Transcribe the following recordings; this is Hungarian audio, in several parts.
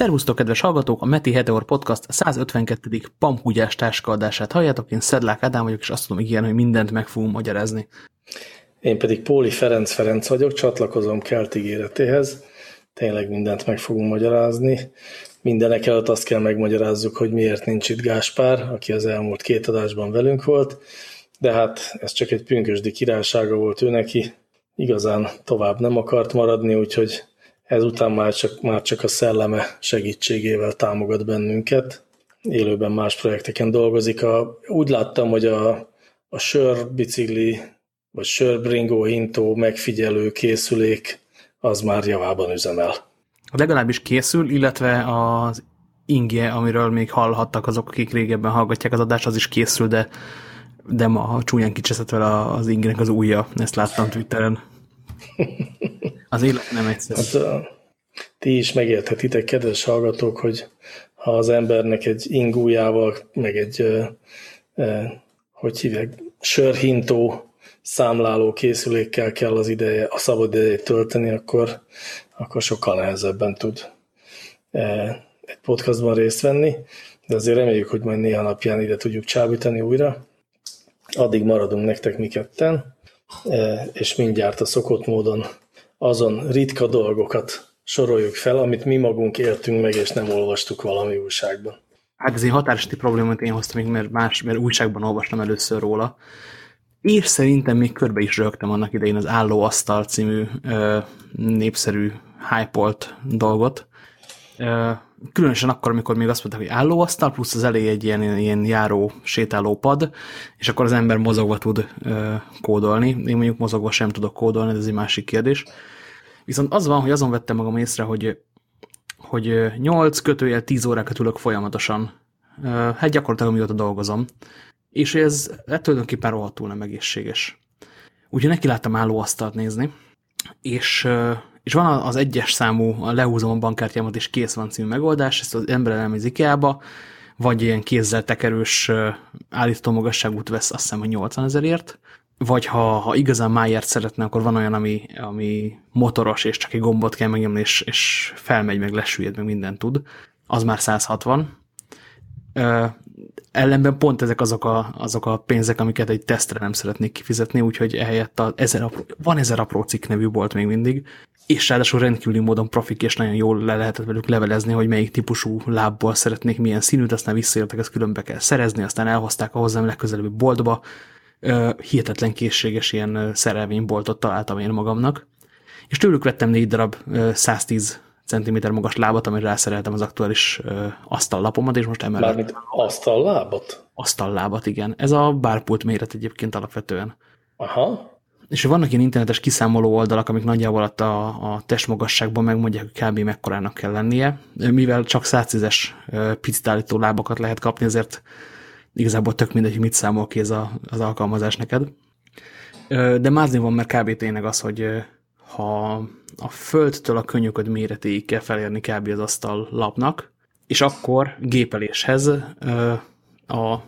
Szervusztok, kedves hallgatók! A Meti Heteor Podcast 152. Pampugyás táskaadását halljátok. Én Szedlák Ádám vagyok, és azt tudom ígérni, hogy mindent meg fogunk magyarázni. Én pedig Póli Ferenc Ferenc vagyok, csatlakozom Kelt ígéretéhez. Tényleg mindent meg fogunk magyarázni. Mindenek előtt azt kell megmagyarázzuk, hogy miért nincs itt Gáspár, aki az elmúlt két adásban velünk volt, de hát ez csak egy pünkösdi királysága volt ő neki. Igazán tovább nem akart maradni, úgyhogy ezután már csak, már csak a szelleme segítségével támogat bennünket. Élőben más projekteken dolgozik. A, úgy láttam, hogy a, a sör bicikli, vagy sörbringó hintó megfigyelő készülék az már javában üzemel. Legalábbis készül, illetve az ingje, amiről még hallhattak azok, akik régebben hallgatják az adást, az is készül, de, de ma csúnyán kicseszett vele az ingének az ujja. Ezt láttam Twitteren. Az élet nem egyszerű. Hát, ti is megérthetitek, kedves hallgatók, hogy ha az embernek egy ingújával, meg egy, hogy hívják, sörhintó számláló készülékkel kell az ideje, a szabad idejét tölteni, akkor, akkor sokkal nehezebben tud egy podcastban részt venni, de azért reméljük, hogy majd néha napján ide tudjuk csábítani újra. Addig maradunk nektek mi ketten, és mindjárt a szokott módon azon ritka dolgokat soroljuk fel, amit mi magunk éltünk meg, és nem olvastuk valami újságban. Hát ez egy határosíti problémát én hoztam, mert más, mert újságban olvastam először róla. És szerintem még körbe is rögtem annak idején az Álló Asztal című ö, népszerű hype dolgot. Ö, különösen akkor, amikor még azt mondták, hogy állóasztal, plusz az elé egy ilyen, ilyen járó, sétáló pad, és akkor az ember mozogva tud ö, kódolni. Én mondjuk mozogva sem tudok kódolni, ez egy másik kérdés. Viszont az van, hogy azon vettem magam észre, hogy, hogy 8 kötőjel 10 órákat ülök folyamatosan. Hát gyakorlatilag mióta dolgozom. És ez tulajdonképpen rohadtul nem egészséges. Úgyhogy neki láttam állóasztalt nézni, és, és van az egyes számú, a lehúzom a bankkártyámat, és kész van című megoldás, ezt az ember elmegy IKEA-ba, vagy ilyen kézzel tekerős állító magasságút vesz, azt hiszem, hogy 80 ezerért, vagy ha, ha igazán májért szeretne, akkor van olyan, ami, ami motoros, és csak egy gombot kell megnyomni, és, és felmegy, meg lesüllyed, meg mindent tud. Az már 160. Ellenben pont ezek azok a, azok a pénzek, amiket egy tesztre nem szeretnék kifizetni, úgyhogy ehelyett a ezer apró, van ezer apró cikk nevű bolt még mindig, és ráadásul rendkívüli módon profik, és nagyon jól le lehetett velük levelezni, hogy melyik típusú lábból szeretnék milyen színűt, aztán visszaértek, ezt különbe kell szerezni, aztán elhozták a hozzám legközelebbi boltba, hihetetlen készséges ilyen szerelvényboltot találtam én magamnak, és tőlük vettem négy darab 110 cm magas lábat, amire rászereltem az aktuális asztallapomat, és most emellett... Mármint asztallábat? Asztallábat, igen. Ez a bárpult méret egyébként alapvetően. Aha. És vannak ilyen internetes kiszámoló oldalak, amik nagyjából a, a testmagasságban megmondják, hogy kb. mekkorának kell lennie. Mivel csak 110-es picit lábakat lehet kapni, ezért igazából tök mindegy, hogy mit számol ki ez a, az alkalmazás neked. De mázni van, mert kb. tényleg az, hogy ha a földtől a könyököd méretéig kell felérni kb. az asztal lapnak, és akkor gépeléshez a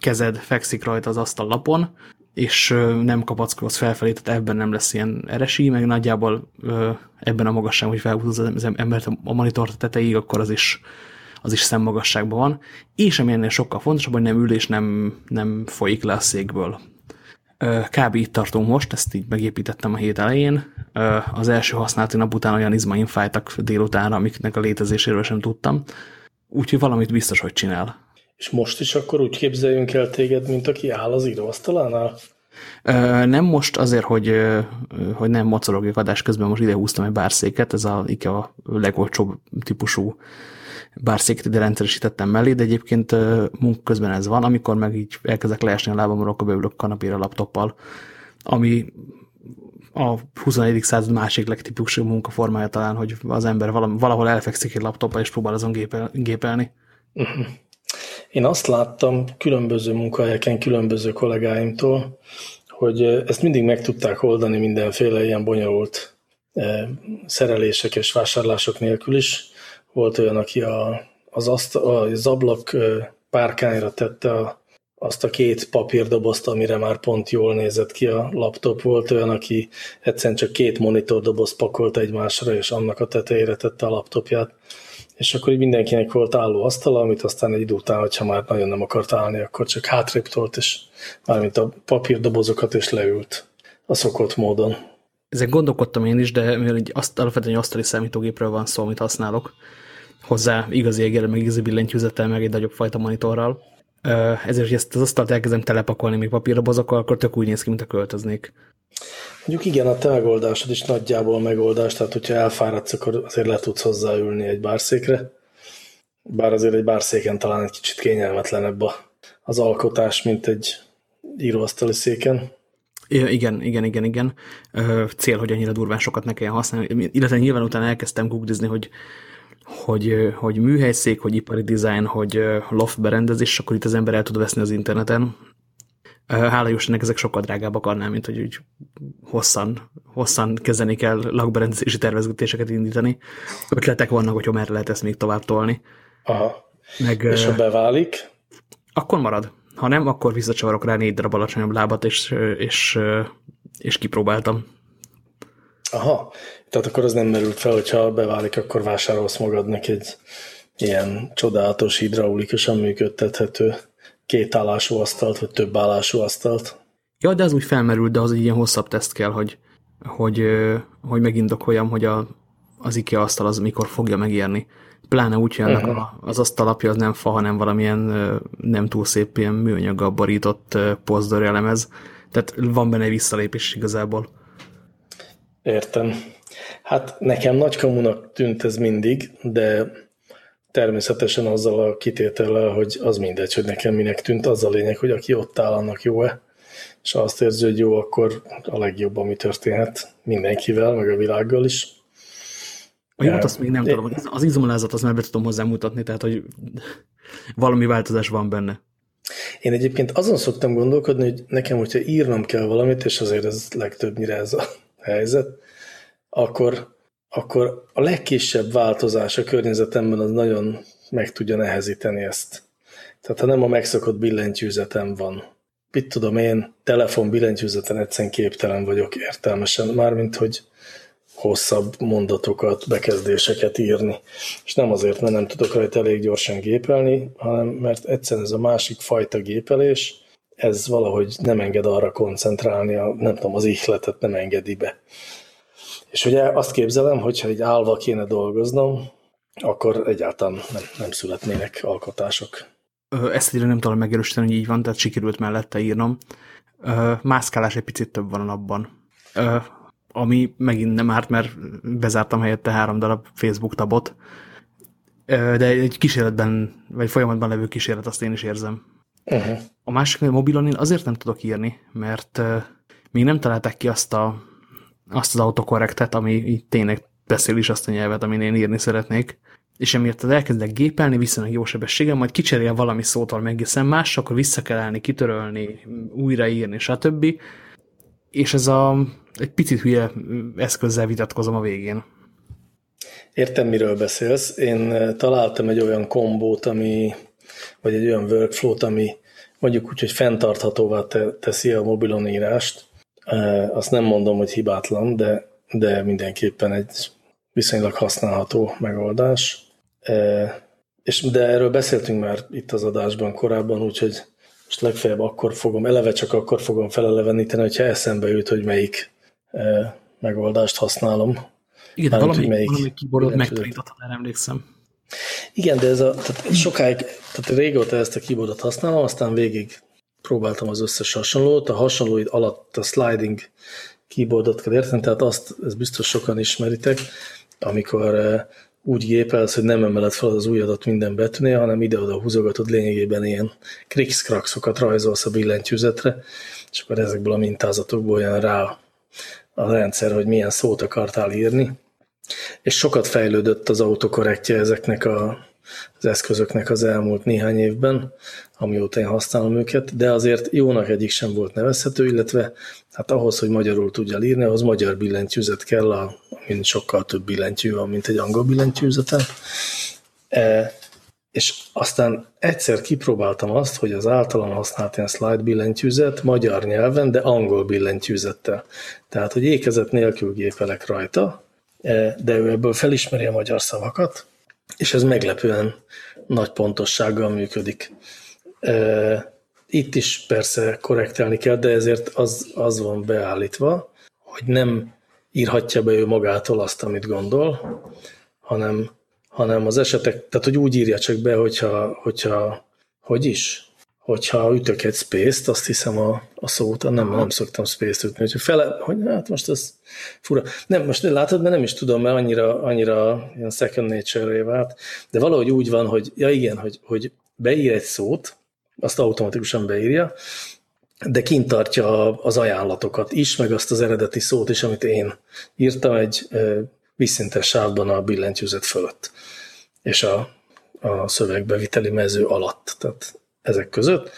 kezed fekszik rajta az asztal lapon, és nem kapackolsz felfelé, tehát ebben nem lesz ilyen eresi, meg nagyjából ebben a magasságban, hogy felhúzod az embert a monitor tetejéig, akkor az is az is szemmagasságban van, és ami ennél sokkal fontosabb, hogy nem ül és nem, nem folyik le a székből. Kb. itt tartunk most, ezt így megépítettem a hét elején. Az első használati nap után olyan izmaim fájtak délutánra, amiknek a létezéséről sem tudtam. Úgyhogy valamit biztos, hogy csinál. És most is akkor úgy képzeljünk el téged, mint aki áll az íróasztalánál? Nem most azért, hogy, hogy nem mocorogjak adás közben, most ide húztam egy bárszéket, ez a IKEA legolcsóbb típusú bár széket ide rendszeresítettem mellé, de egyébként munka közben ez van, amikor meg így elkezdek leesni a lábamról, akkor beülök kanapéra laptoppal, ami a 21. század másik legtipikusú munkaformája talán, hogy az ember valahol elfekszik egy laptoppal, és próbál azon gépel, gépelni. Én azt láttam különböző munkahelyeken, különböző kollégáimtól, hogy ezt mindig meg tudták oldani mindenféle ilyen bonyolult szerelések és vásárlások nélkül is, volt olyan, aki a, az, azt, az ablak párkányra tette a, azt a két papírdobozt, amire már pont jól nézett ki a laptop. Volt olyan, aki egyszerűen csak két monitordoboz pakolt egymásra, és annak a tetejére tette a laptopját. és akkor így mindenkinek volt álló asztala, amit aztán egy idő után, hogyha már nagyon nem akart állni, akkor csak hátrébb tolt, és mármint a papírdobozokat, és leült a szokott módon. Ezen gondolkodtam én is, de mivel egy azt, alapvetően asztali számítógépről van szó, amit használok, hozzá igazi egérre, meg igazi billentyűzettel, meg egy nagyobb fajta monitorral, ezért, hogy ezt az asztalt elkezdem telepakolni még papírdobozokkal, akkor tök úgy néz ki, mint a költöznék. Mondjuk igen, a te megoldásod is nagyjából megoldás, tehát hogyha elfáradsz, akkor azért le tudsz hozzáülni egy bárszékre. Bár azért egy bárszéken talán egy kicsit kényelmetlenebb az alkotás, mint egy íróasztali széken. Igen, igen, igen, igen. Cél, hogy annyira durván sokat ne kelljen használni. Illetve nyilván utána elkezdtem googlizni, hogy, hogy, hogy műhelyszék, hogy ipari design, hogy loft berendezés, akkor itt az ember el tud veszni az interneten, Hála Jóistennek ezek sokkal drágábbak annál, mint hogy úgy hosszan, hosszan kezdeni kell lakberendezési tervezgetéseket indítani. Ötletek vannak, hogy merre lehet ezt még tovább tolni. Aha. Meg, és ha beválik? Akkor marad. Ha nem, akkor visszacsavarok rá négy darab alacsonyabb lábat, és, és, és kipróbáltam. Aha, tehát akkor az nem merült fel, hogyha beválik, akkor vásárolsz magadnak egy ilyen csodálatos, hidraulikusan működtethető két állású asztalt, vagy több állású asztalt. Ja, de az úgy felmerült, de az egy ilyen hosszabb teszt kell, hogy, hogy, hogy megindokoljam, hogy a, az IKEA asztal az mikor fogja megérni. Pláne úgy, hogy uh -huh. az asztalapja az nem fa, hanem valamilyen nem túl szép ilyen műanyaggal borított pozdori elemez. Tehát van benne visszalépés igazából. Értem. Hát nekem nagy kamunak tűnt ez mindig, de természetesen azzal a kitétellel, hogy az mindegy, hogy nekem minek tűnt, az a lényeg, hogy aki ott áll, annak jó-e, és ha azt érzi, hogy jó, akkor a legjobb, ami történhet mindenkivel, meg a világgal is. A jót azt még nem tudom, az izomlázat azt már be tudom hozzá mutatni, tehát hogy valami változás van benne. Én egyébként azon szoktam gondolkodni, hogy nekem, hogyha írnom kell valamit, és azért ez legtöbbnyire ez a helyzet, akkor akkor a legkisebb változás a környezetemben az nagyon meg tudja nehezíteni ezt. Tehát ha nem a megszokott billentyűzetem van, mit tudom én, telefon billentyűzeten egyszerűen képtelen vagyok értelmesen, mármint hogy hosszabb mondatokat, bekezdéseket írni. És nem azért, mert nem tudok rajta elég gyorsan gépelni, hanem mert egyszerűen ez a másik fajta gépelés, ez valahogy nem enged arra koncentrálni, a, nem tudom, az ihletet nem engedi be. És ugye azt képzelem, hogyha egy állva kéne dolgoznom, akkor egyáltalán nem, nem születnének alkotások. Ezt ide nem tudom megerősíteni, hogy így van, tehát sikerült mellette írnom. Mászkálás egy picit több van a napban. Ami megint nem árt, mert bezártam helyette három darab Facebook tabot, de egy kísérletben, vagy folyamatban levő kísérlet, azt én is érzem. Uh -huh. A másik, hogy a mobilon én azért nem tudok írni, mert még nem találták ki azt a azt az autokorrektet, ami így tényleg beszél is azt a nyelvet, amin én írni szeretnék, és emiatt elkezdek gépelni viszonylag jó sebességgel, majd kicserél valami szótól meg egészen más, akkor vissza kell állni, kitörölni, újraírni, stb. És ez a egy picit hülye eszközzel vitatkozom a végén. Értem, miről beszélsz. Én eh, találtam egy olyan kombót, ami, vagy egy olyan workflow-t, ami mondjuk úgy, hogy fenntarthatóvá teszi a mobilon írást, azt nem mondom, hogy hibátlan, de, de mindenképpen egy viszonylag használható megoldás. És, de erről beszéltünk már itt az adásban korábban, úgyhogy most legfeljebb akkor fogom, eleve csak akkor fogom feleleveníteni, hogyha eszembe jut, hogy melyik megoldást használom. Igen, de valami, melyik valami keyboardot megtanítottad, erre emlékszem. Igen, de ez a, tehát sokáig, tehát régóta ezt a keyboardot használom, aztán végig próbáltam az összes hasonlót, a hasonlóid alatt a sliding keyboardot kell érteni, tehát azt, ez biztos sokan ismeritek, amikor eh, úgy gépelsz, hogy nem emeled fel az ujjadat minden betűnél, hanem ide-oda húzogatod lényegében ilyen krikszkrakszokat rajzolsz a billentyűzetre, és akkor ezekből a mintázatokból jön rá a rendszer, hogy milyen szót akartál írni. És sokat fejlődött az autokorrektje ezeknek a, az eszközöknek az elmúlt néhány évben, amióta én használom őket, de azért jónak egyik sem volt nevezhető, illetve hát ahhoz, hogy magyarul tudja írni, ahhoz magyar billentyűzet kell, a, amin sokkal több billentyű van, mint egy angol billentyűzeten. E, és aztán egyszer kipróbáltam azt, hogy az általam használt ilyen slide billentyűzet magyar nyelven, de angol billentyűzettel. Tehát, hogy ékezet nélkül gépelek rajta, e, de ő ebből felismeri a magyar szavakat, és ez meglepően nagy pontossággal működik. Itt is persze korrektálni kell, de ezért az, az van beállítva, hogy nem írhatja be ő magától azt, amit gondol, hanem, hanem az esetek, tehát hogy úgy írja csak be, hogyha, hogyha hogy is, hogyha ütök egy space-t, azt hiszem a, a szót, nem, nem szoktam space-t ütni, hogy fele, hogy hát most ez fura. Nem, most látod, mert nem is tudom, mert annyira, annyira ilyen second nature-ré vált, de valahogy úgy van, hogy ja igen, hogy, hogy beír egy szót, azt automatikusan beírja, de kint tartja az ajánlatokat is, meg azt az eredeti szót is, amit én írtam egy vízszintes sávban a billentyűzet fölött, és a, a szövegbeviteli mező alatt, tehát ezek között.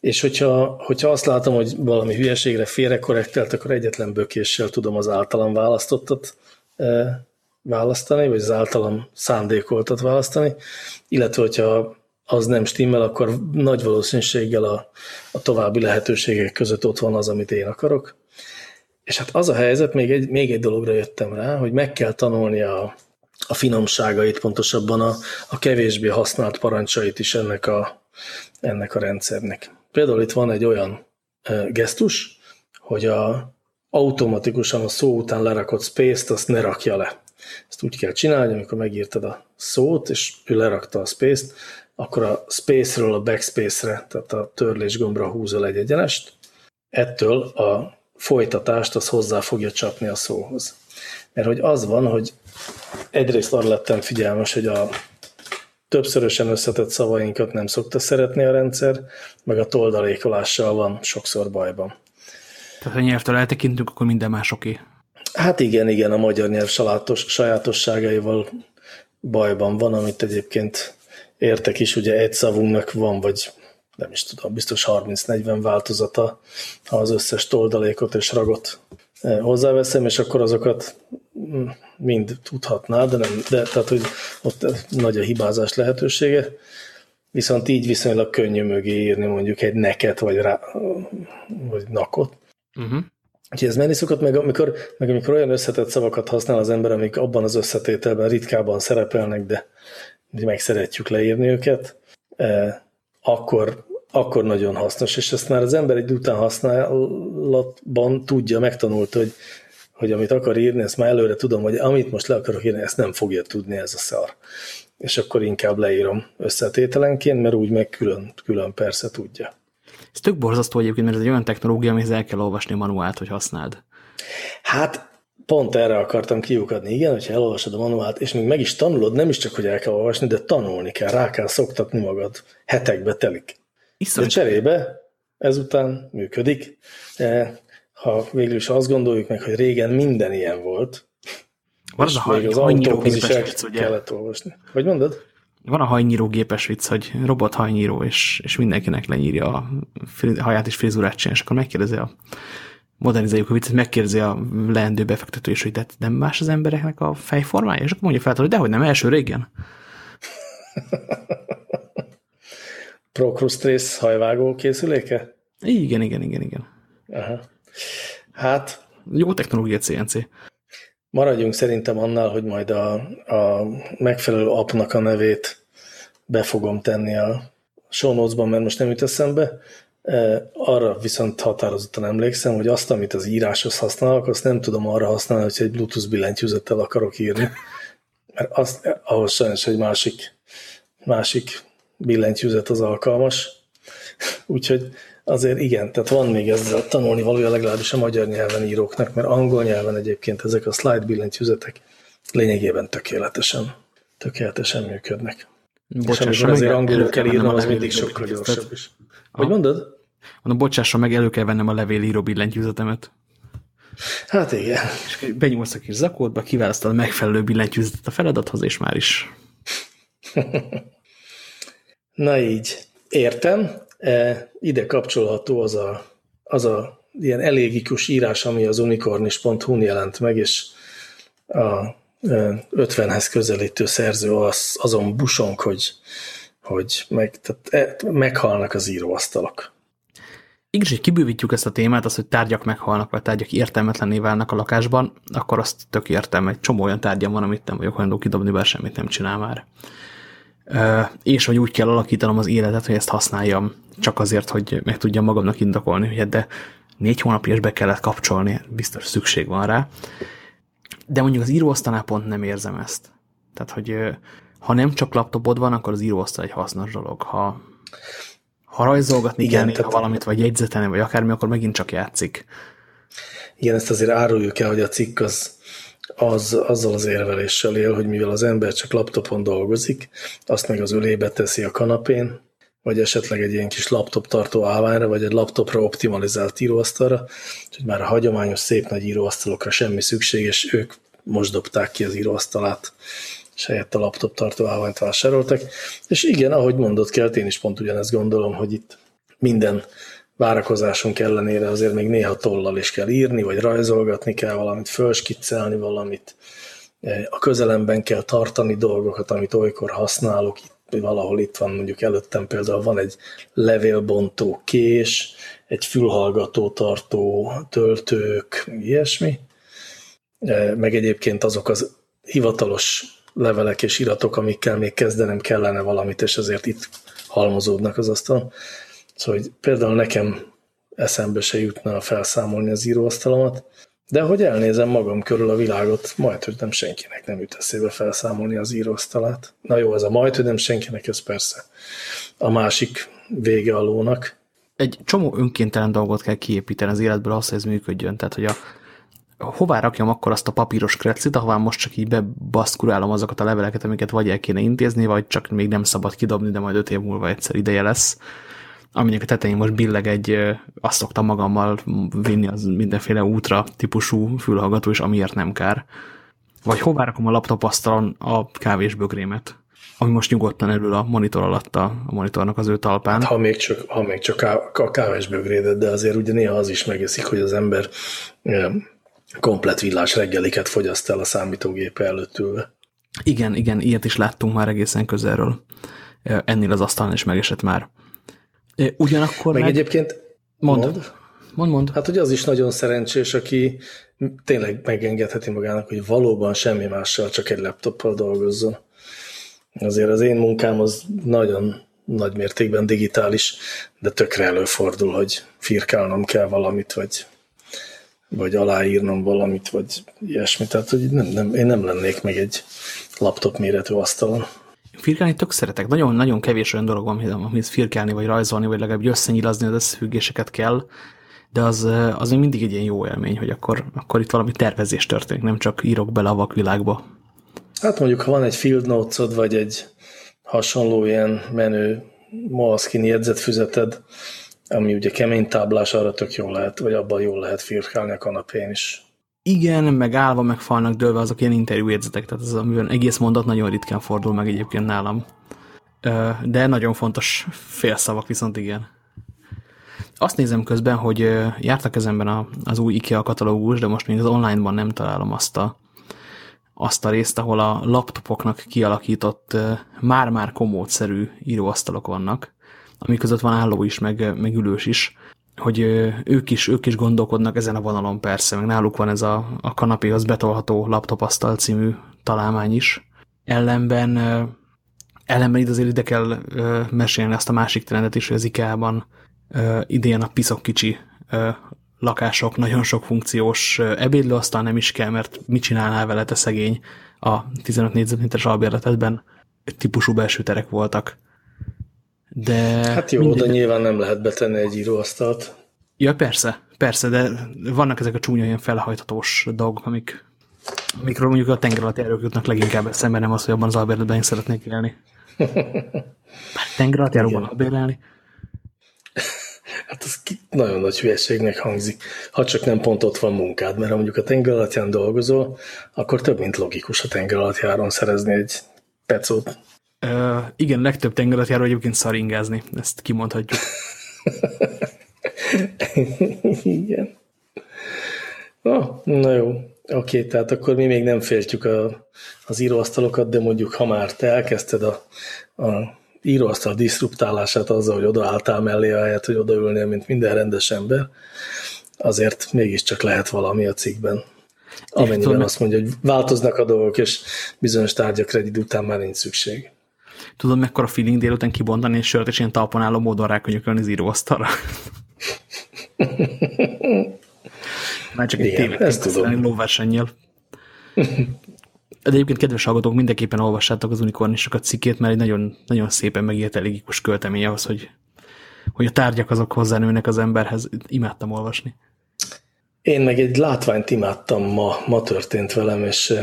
És hogyha, hogyha azt látom, hogy valami hülyeségre félrekorrektelt, akkor egyetlen bökéssel tudom az általam választottat választani, vagy az általam szándékoltat választani, illetve hogyha az nem stimmel, akkor nagy valószínűséggel a, a további lehetőségek között ott van az, amit én akarok. És hát az a helyzet, még egy, még egy dologra jöttem rá, hogy meg kell tanulni a, a finomságait, pontosabban a, a kevésbé használt parancsait is ennek a, ennek a rendszernek. Például itt van egy olyan gesztus, hogy a, automatikusan a szó után lerakott space-t, azt ne rakja le. Ezt úgy kell csinálni, amikor megírtad a szót, és ő lerakta a space-t, akkor a space-ről a backspace-re, tehát a törlés gombra húzol egy egyenest, ettől a folytatást az hozzá fogja csapni a szóhoz. Mert hogy az van, hogy egyrészt arra lettem figyelmes, hogy a többszörösen összetett szavainkat nem szokta szeretni a rendszer, meg a toldalékolással van sokszor bajban. Tehát ha nyelvtől eltekintünk, akkor minden másoké. Hát igen, igen, a magyar nyelv sajátos, sajátosságaival bajban van, amit egyébként értek is, ugye egy szavunknak van, vagy nem is tudom, biztos 30-40 változata, ha az összes toldalékot és ragot e, hozzáveszem, és akkor azokat mm, mind tudhatná, de nem, de, tehát, hogy ott nagy a hibázás lehetősége, viszont így viszonylag könnyű mögé írni mondjuk egy neket, vagy, rá, vagy nakot. Uh-huh. Úgyhogy ez menni szokott, meg amikor, meg amikor olyan összetett szavakat használ az ember, amik abban az összetételben ritkában szerepelnek, de meg szeretjük leírni őket, e, akkor, akkor nagyon hasznos, és ezt már az ember egy után használatban tudja, megtanult, hogy, hogy amit akar írni, ezt már előre tudom, hogy amit most le akarok írni, ezt nem fogja tudni ez a szar. És akkor inkább leírom összetételenként, mert úgy meg külön, külön persze tudja. Ez tök borzasztó egyébként, mert ez egy olyan technológia, amihez el kell olvasni a manuált, hogy használd. Hát pont erre akartam kiukadni, igen, hogyha elolvasod a manuált, és még meg is tanulod, nem is csak, hogy el kell olvasni, de tanulni kell, rá kell szoktatni magad. Hetekbe telik. Iszont. De cserébe ezután működik. E, ha végül is azt gondoljuk meg, hogy régen minden ilyen volt, van az a haj, az autóhoz is vicc, ugye? kellett olvasni. Vagy mondod? Van a hajnyíró gépes vicc, hogy robot hajnyíró, és, és mindenkinek lenyírja a haját és frizurát csinál, és akkor megkérdezi a modernizáljuk a viccet, megkérdezi a leendő befektető is, hogy de nem más az embereknek a fejformája, és akkor mondja fel, hogy dehogy nem, első régen. Procrustrace hajvágó készüléke? Igen, igen, igen, igen. Aha. Hát... Jó technológia CNC. Maradjunk szerintem annál, hogy majd a, a megfelelő appnak a nevét be fogom tenni a show notes-ban, mert most nem jut eszembe. Arra viszont határozottan emlékszem, hogy azt, amit az íráshoz használok, azt nem tudom arra használni, hogy egy Bluetooth billentyűzettel akarok írni. Mert az, ahhoz sajnos egy másik, másik billentyűzet az alkalmas. Úgyhogy azért igen, tehát van még ezzel tanulni valója legalábbis a magyar nyelven íróknak, mert angol nyelven egyébként ezek a slide billentyűzetek lényegében tökéletesen, tökéletesen működnek. Bocsásson, amikor azért angolul kell írnom, az mindig sokkal gyorsabb is. Hogy mondod? Mondom, bocsásson meg, elő kell vennem a levélíró billentyűzetemet. Hát igen. És benyúlsz a kis zakódba, kiválasztod a megfelelő billentyűzetet a feladathoz, és már is. Na így, értem. E, ide kapcsolható az a, az a ilyen elégikus írás, ami az unicornis.hu-n jelent meg, és a 50-hez közelítő szerző az, azon busonk, hogy hogy meg, tehát e, meghalnak az íróasztalok. Igen, hogy kibővítjük ezt a témát, az, hogy tárgyak meghalnak, vagy tárgyak értelmetlenné válnak a lakásban, akkor azt tök értem, egy csomó olyan tárgyam van, amit nem vagyok hajlandó kidobni, bár semmit nem csinál már. És hogy úgy kell alakítanom az életet, hogy ezt használjam, csak azért, hogy meg tudjam magamnak indokolni, hogy de négy hónapja is be kellett kapcsolni, biztos szükség van rá. De mondjuk az íróasztalnál pont nem érzem ezt. Tehát, hogy ha nem csak laptopod van, akkor az íróasztal egy hasznos dolog. Ha, ha rajzolgatni Igen, kell tehát... valamit, vagy jegyzetelni, vagy akármi, akkor megint csak játszik. Igen, ezt azért áruljuk el, hogy a cikk az, az azzal az érveléssel él, hogy mivel az ember csak laptopon dolgozik, azt meg az ölébe teszi a kanapén, vagy esetleg egy ilyen kis laptop tartó állványra, vagy egy laptopra optimalizált íróasztalra, hogy már a hagyományos szép nagy íróasztalokra semmi szükség, és ők most dobták ki az íróasztalát, és helyett a laptop tartó állványt vásároltak. És igen, ahogy mondott kell, én is pont ugyanezt gondolom, hogy itt minden várakozásunk ellenére azért még néha tollal is kell írni, vagy rajzolgatni kell valamit, fölskiccelni valamit, a közelemben kell tartani dolgokat, amit olykor használok, itt, valahol itt van mondjuk előttem például van egy levélbontó kés, egy fülhallgató tartó töltők, ilyesmi, meg egyébként azok az hivatalos levelek és iratok, amikkel még kezdenem kellene valamit, és azért itt halmozódnak az asztalon. Szóval hogy például nekem eszembe se jutna felszámolni az íróasztalomat, de hogy elnézem magam körül a világot, majd, hogy nem senkinek nem jut eszébe felszámolni az íróasztalát. Na jó, ez a majd, hogy nem senkinek, ez persze a másik vége a lónak. Egy csomó önkéntelen dolgot kell kiépíteni az életből ahhoz, hogy ez működjön. Tehát, hogy a, hová rakjam akkor azt a papíros kreclit, ahová most csak így bebaszkurálom azokat a leveleket, amiket vagy el kéne intézni, vagy csak még nem szabad kidobni, de majd öt év múlva egyszer ideje lesz. Aminek a tetején most billeg egy, azt szoktam magammal vinni az mindenféle útra típusú fülhallgató, és amiért nem kár. Vagy hová rakom a laptopasztalon a kávésbögrémet, ami most nyugodtan elül a monitor alatt a, a monitornak az ő talpán. Hát, ha még csak, ha még csak a kávésbögrédet, de azért ugye néha az is megeszik, hogy az ember komplet villás reggeliket fogyaszt el a számítógépe előtt ülve. Igen, igen, ilyet is láttunk már egészen közelről. Ennél az asztalon is megesett már. Ugyanakkor meg... meg egyébként... Mond. Mond. mond, mond. Hát, hogy az is nagyon szerencsés, aki tényleg megengedheti magának, hogy valóban semmi mással, csak egy laptoppal dolgozzon. Azért az én munkám az nagyon nagy mértékben digitális, de tökre előfordul, hogy firkálnom kell valamit, vagy vagy aláírnom valamit, vagy ilyesmi. Tehát, hogy nem, nem, én nem lennék meg egy laptop méretű asztalon. Firkálni tök szeretek. Nagyon-nagyon kevés olyan dolog van, amit firkálni, vagy rajzolni, vagy legalább összenyilazni az összefüggéseket kell, de az, az még mindig egy ilyen jó élmény, hogy akkor, akkor itt valami tervezés történik, nem csak írok bele a vakvilágba. Hát mondjuk, ha van egy field notes vagy egy hasonló ilyen menő Moleskine jegyzetfüzeted, ami ugye kemény táblás, arra tök jól lehet, vagy abban jól lehet firkálni a kanapén is. Igen, meg állva, meg falnak dőlve, azok ilyen interjújegyzetek, tehát az, amiben egész mondat nagyon ritkán fordul meg egyébként nálam. De nagyon fontos félszavak viszont igen. Azt nézem közben, hogy járt a kezemben az új IKEA katalógus, de most még az online-ban nem találom azt a, azt a részt, ahol a laptopoknak kialakított már-már komódszerű íróasztalok vannak ami között van álló is, meg, meg ülős is, hogy ők is, ők is gondolkodnak ezen a vonalon persze, meg náluk van ez a, a kanapéhoz betolható laptopasztal című találmány is. Ellenben, ellenben itt azért ide kell mesélni azt a másik trendet is, hogy az IKEA-ban idén a piszok kicsi lakások, nagyon sok funkciós ebédlőasztal nem is kell, mert mit csinálnál vele te szegény a 15 négyzetméteres albérletedben típusú belső terek voltak. De hát jó, minden... de nyilván nem lehet betenni egy íróasztalt. Ja, persze, persze, de vannak ezek a csúnya ilyen felhajtatós dolgok, amik, amikről mondjuk a tenger alatt jutnak leginkább eszembe, nem az, hogy abban az albérletben én szeretnék élni. Bár tenger alatt járóban albérelni. Hát az nagyon nagy hülyeségnek hangzik, ha csak nem pont ott van munkád, mert ha mondjuk a tenger alattján dolgozol, akkor több mint logikus a tenger alatt járon szerezni egy pecót. Uh, igen, legtöbb tengeralattjáró egyébként szaringázni, ezt kimondhatjuk. igen. Na, na jó. Oké, okay, tehát akkor mi még nem féltjük a, az íróasztalokat, de mondjuk ha már te elkezdted a, a íróasztal diszruptálását azzal, hogy odaálltál mellé, ahelyett, hogy odaülnél, mint minden rendes ember, azért mégiscsak lehet valami a cikkben. Amennyiben azt mondja, hogy változnak a dolgok, és bizonyos tárgyakra egy idő után már nincs szükség. Tudod, mekkora feeling délután kibontani és sört, és ilyen talpon álló módon rákönyökölni az íróasztalra? Már csak egy tévét lóversennyel. De egyébként, kedves hallgatók, mindenképpen olvassátok az unikornisokat cikkét, mert egy nagyon, nagyon szépen megírt elegikus költemény ahhoz, hogy, hogy a tárgyak azok hozzánőnek az emberhez. Imádtam olvasni. Én meg egy látványt imádtam ma, ma történt velem, és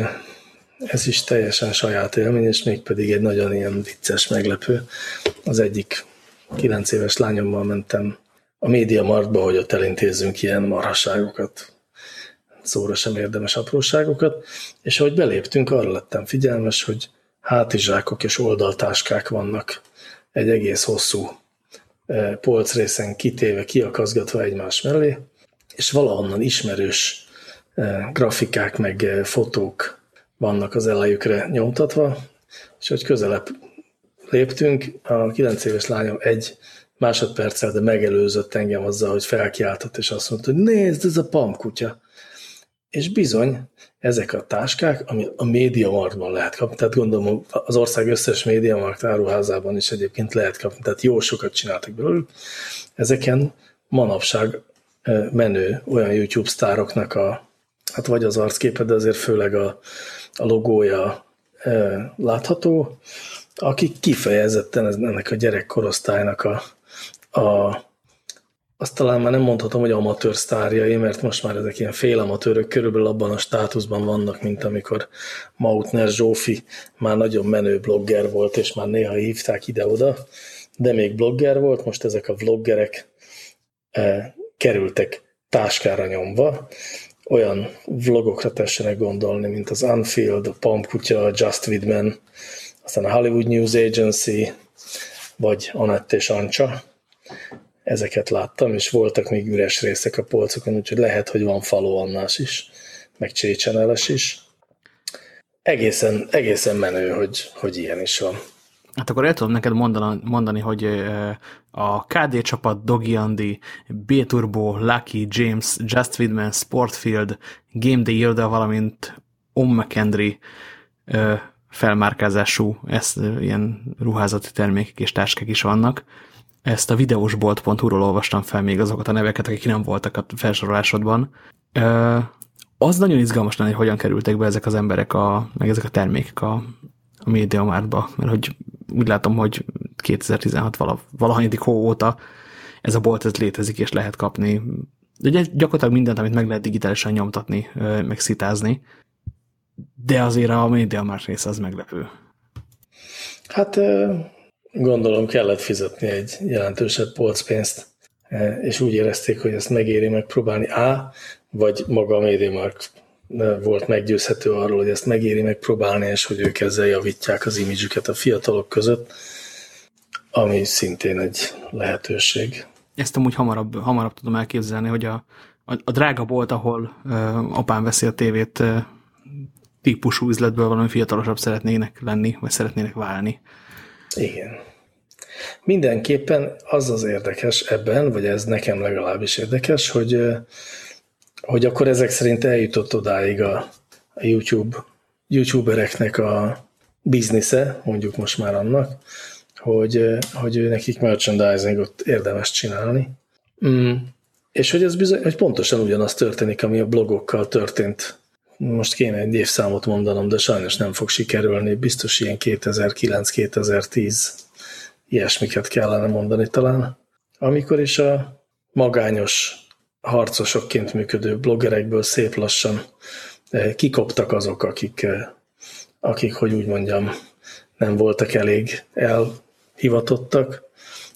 ez is teljesen saját élmény, és mégpedig egy nagyon ilyen vicces meglepő. Az egyik kilenc éves lányommal mentem a média martba, hogy ott elintézzünk ilyen marhaságokat, szóra sem érdemes apróságokat, és ahogy beléptünk, arra lettem figyelmes, hogy hátizsákok és oldaltáskák vannak egy egész hosszú e, polcrészen kitéve, kiakazgatva egymás mellé, és valahonnan ismerős e, grafikák meg e, fotók vannak az elejükre nyomtatva, és hogy közelebb léptünk, a 9 éves lányom egy másodperccel, de megelőzött engem azzal, hogy felkiáltott, és azt mondta, hogy nézd, ez a pamkutya. És bizony, ezek a táskák, ami a médiamartban lehet kapni, tehát gondolom az ország összes médiamarkt áruházában is egyébként lehet kapni, tehát jó sokat csináltak belőle. Ezeken manapság menő olyan YouTube sztároknak a, hát vagy az arcképe, de azért főleg a, a logója látható, akik kifejezetten ennek a gyerekkorosztálynak a, a azt talán már nem mondhatom, hogy amatőr sztárjai, mert most már ezek ilyen félamatőrök körülbelül abban a státuszban vannak, mint amikor Mautner Zsófi már nagyon menő blogger volt, és már néha hívták ide-oda, de még blogger volt, most ezek a vloggerek e, kerültek táskára nyomva, olyan vlogokra tessenek gondolni, mint az Unfield, a Palm Kutya, a Just Widman, aztán a Hollywood News Agency, vagy Anett és Ancsa, ezeket láttam, és voltak még üres részek a polcokon, úgyhogy lehet, hogy van falu annás is, meg csécseneles is. Egészen, egészen menő, hogy, hogy ilyen is van. Hát akkor el tudom neked mondani, mondani hogy a KD csapat, Dogi Andy, B-Turbo, Lucky, James, Just Widman, Sportfield, Game Day Yoda, valamint Om McKendry felmárkázású ezt, ilyen ruházati termékek és táskák is vannak ezt a videósbolt.hu-ról olvastam fel még azokat a neveket, akik nem voltak a felsorolásodban. Az nagyon izgalmas lenne, hogy hogyan kerültek be ezek az emberek, a, meg ezek a termékek a, a médiamártba, mert hogy úgy látom, hogy 2016 vala, valahanyadik hó óta ez a bolt ez létezik, és lehet kapni. Ugye gyakorlatilag mindent, amit meg lehet digitálisan nyomtatni, meg szitázni, de azért a médiamárt része az meglepő. Hát Gondolom kellett fizetni egy jelentősebb polcpénzt, és úgy érezték, hogy ezt megéri megpróbálni. A, vagy maga a MediaMark volt meggyőzhető arról, hogy ezt megéri megpróbálni, és hogy ők ezzel javítják az imidzsüket a fiatalok között, ami szintén egy lehetőség. Ezt amúgy hamarabb, hamarabb tudom elképzelni, hogy a, a, a drága bolt, ahol ö, apám veszi a tévét, ö, típusú üzletből valami fiatalosabb szeretnének lenni, vagy szeretnének válni. Igen. Mindenképpen az az érdekes ebben, vagy ez nekem legalábbis érdekes, hogy, hogy akkor ezek szerint eljutott odáig a, YouTube, YouTubereknek a biznisze, mondjuk most már annak, hogy, hogy nekik merchandisingot érdemes csinálni. Mm. És hogy ez bizony, hogy pontosan ugyanaz történik, ami a blogokkal történt. Most kéne egy évszámot mondanom, de sajnos nem fog sikerülni. Biztos ilyen 2009-2010 ilyesmiket kellene mondani talán. Amikor is a magányos harcosokként működő bloggerekből szép lassan eh, kikoptak azok, akik, eh, akik, hogy úgy mondjam, nem voltak elég elhivatottak,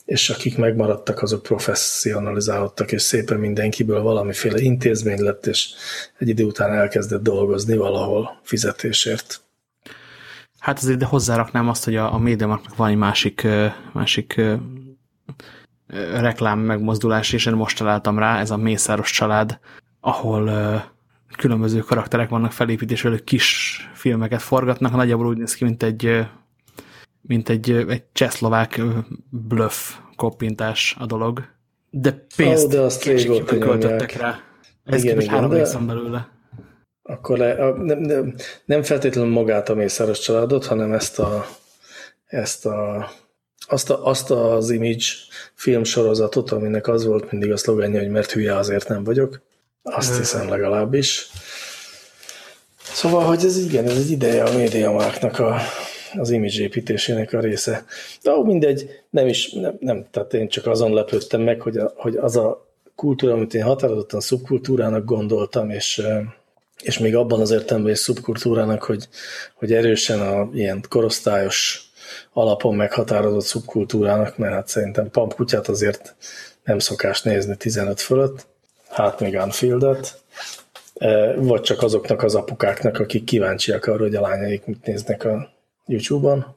és akik megmaradtak, azok professzionalizálódtak, és szépen mindenkiből valamiféle intézmény lett, és egy idő után elkezdett dolgozni valahol fizetésért. Hát azért de hozzáraknám azt, hogy a, a médiamarknak van egy másik, másik reklám megmozdulás, és én most találtam rá, ez a Mészáros család, ahol különböző karakterek vannak felépítésvel, kis filmeket forgatnak, nagyjából úgy néz ki, mint egy mint egy, egy csehszlovák bluff koppintás a dolog. De pénzt oh, de azt költöttek rá. Ez igen, igen, három de... belőle. Akkor le, nem, nem, nem feltétlenül magát a Mészáros családot, hanem ezt a, ezt a azt, a, azt az image filmsorozatot, aminek az volt mindig a szlogenje, hogy mert hülye azért nem vagyok. Azt hiszem legalábbis. Szóval, hogy ez igen, ez egy ideje a médiamáknak a, az image építésének a része. De ó, mindegy, nem is, nem, nem, tehát én csak azon lepődtem meg, hogy, a, hogy az a kultúra, amit én határozottan szubkultúrának gondoltam, és, és még abban az értelemben is szubkultúrának, hogy, hogy erősen a ilyen korosztályos alapon meghatározott szubkultúrának, mert hát szerintem pampkutyát azért nem szokás nézni 15 fölött, hát még Anfieldet, vagy csak azoknak az apukáknak, akik kíváncsiak arra, hogy a lányaik mit néznek a YouTube-on.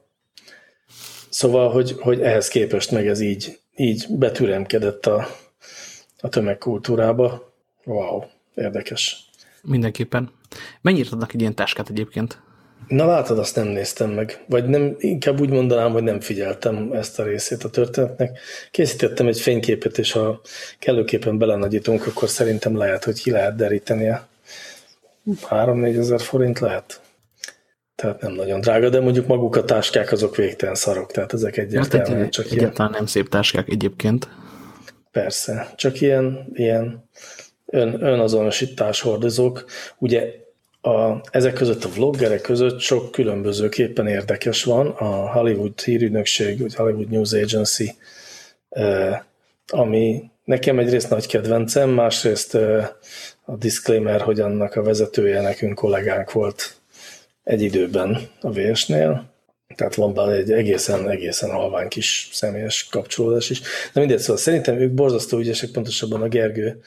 Szóval, hogy, hogy ehhez képest meg ez így, így betüremkedett a, a tömegkultúrába. Wow, érdekes. Mindenképpen. Mennyit adnak egy ilyen táskát egyébként? Na látod, azt nem néztem meg. Vagy nem, inkább úgy mondanám, hogy nem figyeltem ezt a részét a történetnek. Készítettem egy fényképet, és ha kellőképpen belenagyítunk, akkor szerintem lehet, hogy ki lehet deríteni a 3-4 ezer forint lehet. Tehát nem nagyon drága, de mondjuk maguk a táskák azok végtelen szarok, tehát ezek egyáltalán hát csak egyáltalán ilyen... nem szép táskák egyébként. Persze, csak ilyen, ilyen ön, önazonosítás hordozók. Ugye a, ezek között a vloggerek között sok különbözőképpen érdekes van. A Hollywood hírügynökség, vagy Hollywood News Agency, ami nekem egyrészt nagy kedvencem, másrészt a disclaimer, hogy annak a vezetője nekünk kollégánk volt egy időben a VS-nél, tehát van benne egy egészen, egészen halvány kis személyes kapcsolódás is. De mindegy, szóval szerintem ők borzasztó ügyesek, pontosabban a Gergő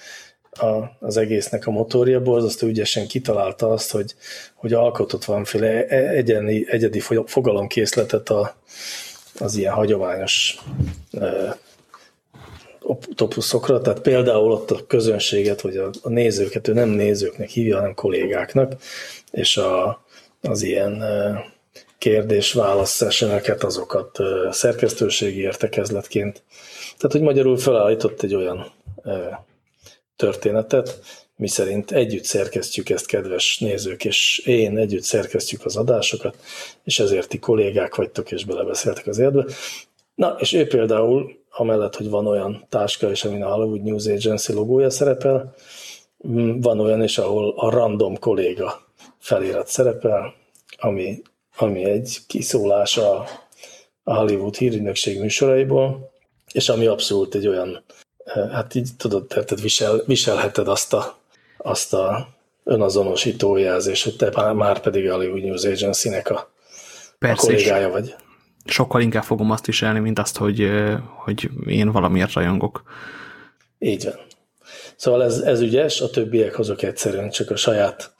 a, az egésznek a motorja, borzasztó ügyesen kitalálta azt, hogy, hogy alkotott valamiféle e, egyeni, egyedi fogalomkészletet a, az ilyen hagyományos e, topuszokra, tehát például ott a közönséget, vagy a, a nézőket, ő nem nézőknek hívja, hanem kollégáknak, és a, az ilyen e, kérdés-válasz sessioneket, azokat e, szerkesztőségi értekezletként. Tehát, hogy magyarul felállított egy olyan e, történetet, mi szerint együtt szerkesztjük ezt, kedves nézők, és én együtt szerkesztjük az adásokat, és ezért ti kollégák vagytok, és belebeszéltek az érdbe. Na, és ő például, amellett, hogy van olyan táska, és amin a Hollywood News Agency logója szerepel, mm, van olyan is, ahol a random kolléga felirat szerepel, ami, ami egy kiszólás a, a Hollywood hírügynökség műsoraiból, és ami abszolút egy olyan hát így tudod, tehát visel, viselheted azt a, azt a önazonosító jelzés, hogy te már pedig a Hollywood News Agency-nek a, Persze, a kollégája vagy. Sokkal inkább fogom azt viselni, mint azt, hogy, hogy én valamiért rajongok. Így van. Szóval ez, ez ügyes, a többiek azok egyszerűen csak a saját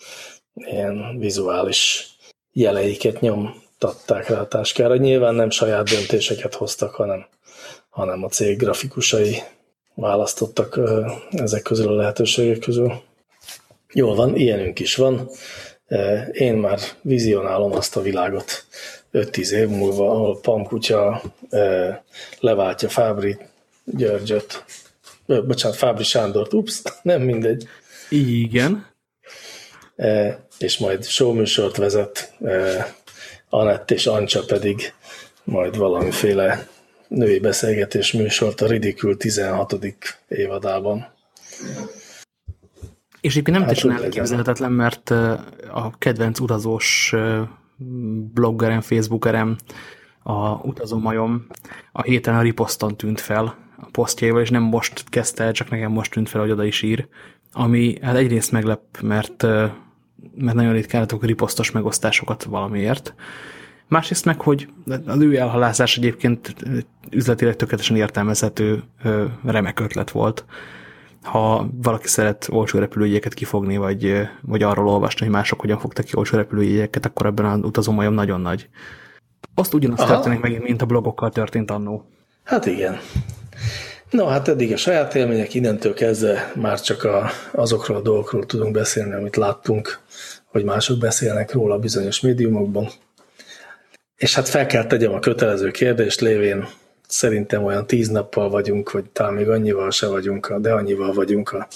ilyen vizuális jeleiket nyomtatták rá a táskára. Nyilván nem saját döntéseket hoztak, hanem, hanem a cég grafikusai választottak ezek közül a lehetőségek közül. Jól van, ilyenünk is van. Én már vizionálom azt a világot 5-10 év múlva, ahol Pamkutya leváltja Fábri Györgyöt, bocsánat, Fábri Sándort, ups, nem mindegy. Igen. És majd showműsort vezet, Anett és Ancsa pedig majd valamiféle női beszélgetés műsort a Ridicule 16. évadában. És egyébként nem hát, teljesen elképzelhetetlen, mert a kedvenc utazós bloggerem, facebookerem, a utazó majom a héten a riposzton tűnt fel a posztjaival, és nem most kezdte csak nekem most tűnt fel, hogy oda is ír. Ami hát egyrészt meglep, mert, mert nagyon ritkán riposztos megosztásokat valamiért, Másrészt meg, hogy az ő elhalászás egyébként üzletileg tökéletesen értelmezhető remek ötlet volt. Ha valaki szeret olcsó repülőjegyeket kifogni, vagy, vagy arról olvasni, hogy mások hogyan fogtak ki olcsó repülőjegyeket, akkor ebben az utazó majom nagyon nagy. Azt ugyanazt történik megint, mint a blogokkal történt annó. Hát igen. No, hát eddig a saját élmények, innentől kezdve már csak a, azokról a dolgokról tudunk beszélni, amit láttunk, hogy mások beszélnek róla bizonyos médiumokban. És hát fel kell tegyem a kötelező kérdést, lévén szerintem olyan tíz nappal vagyunk, vagy talán még annyival se vagyunk, de annyival vagyunk a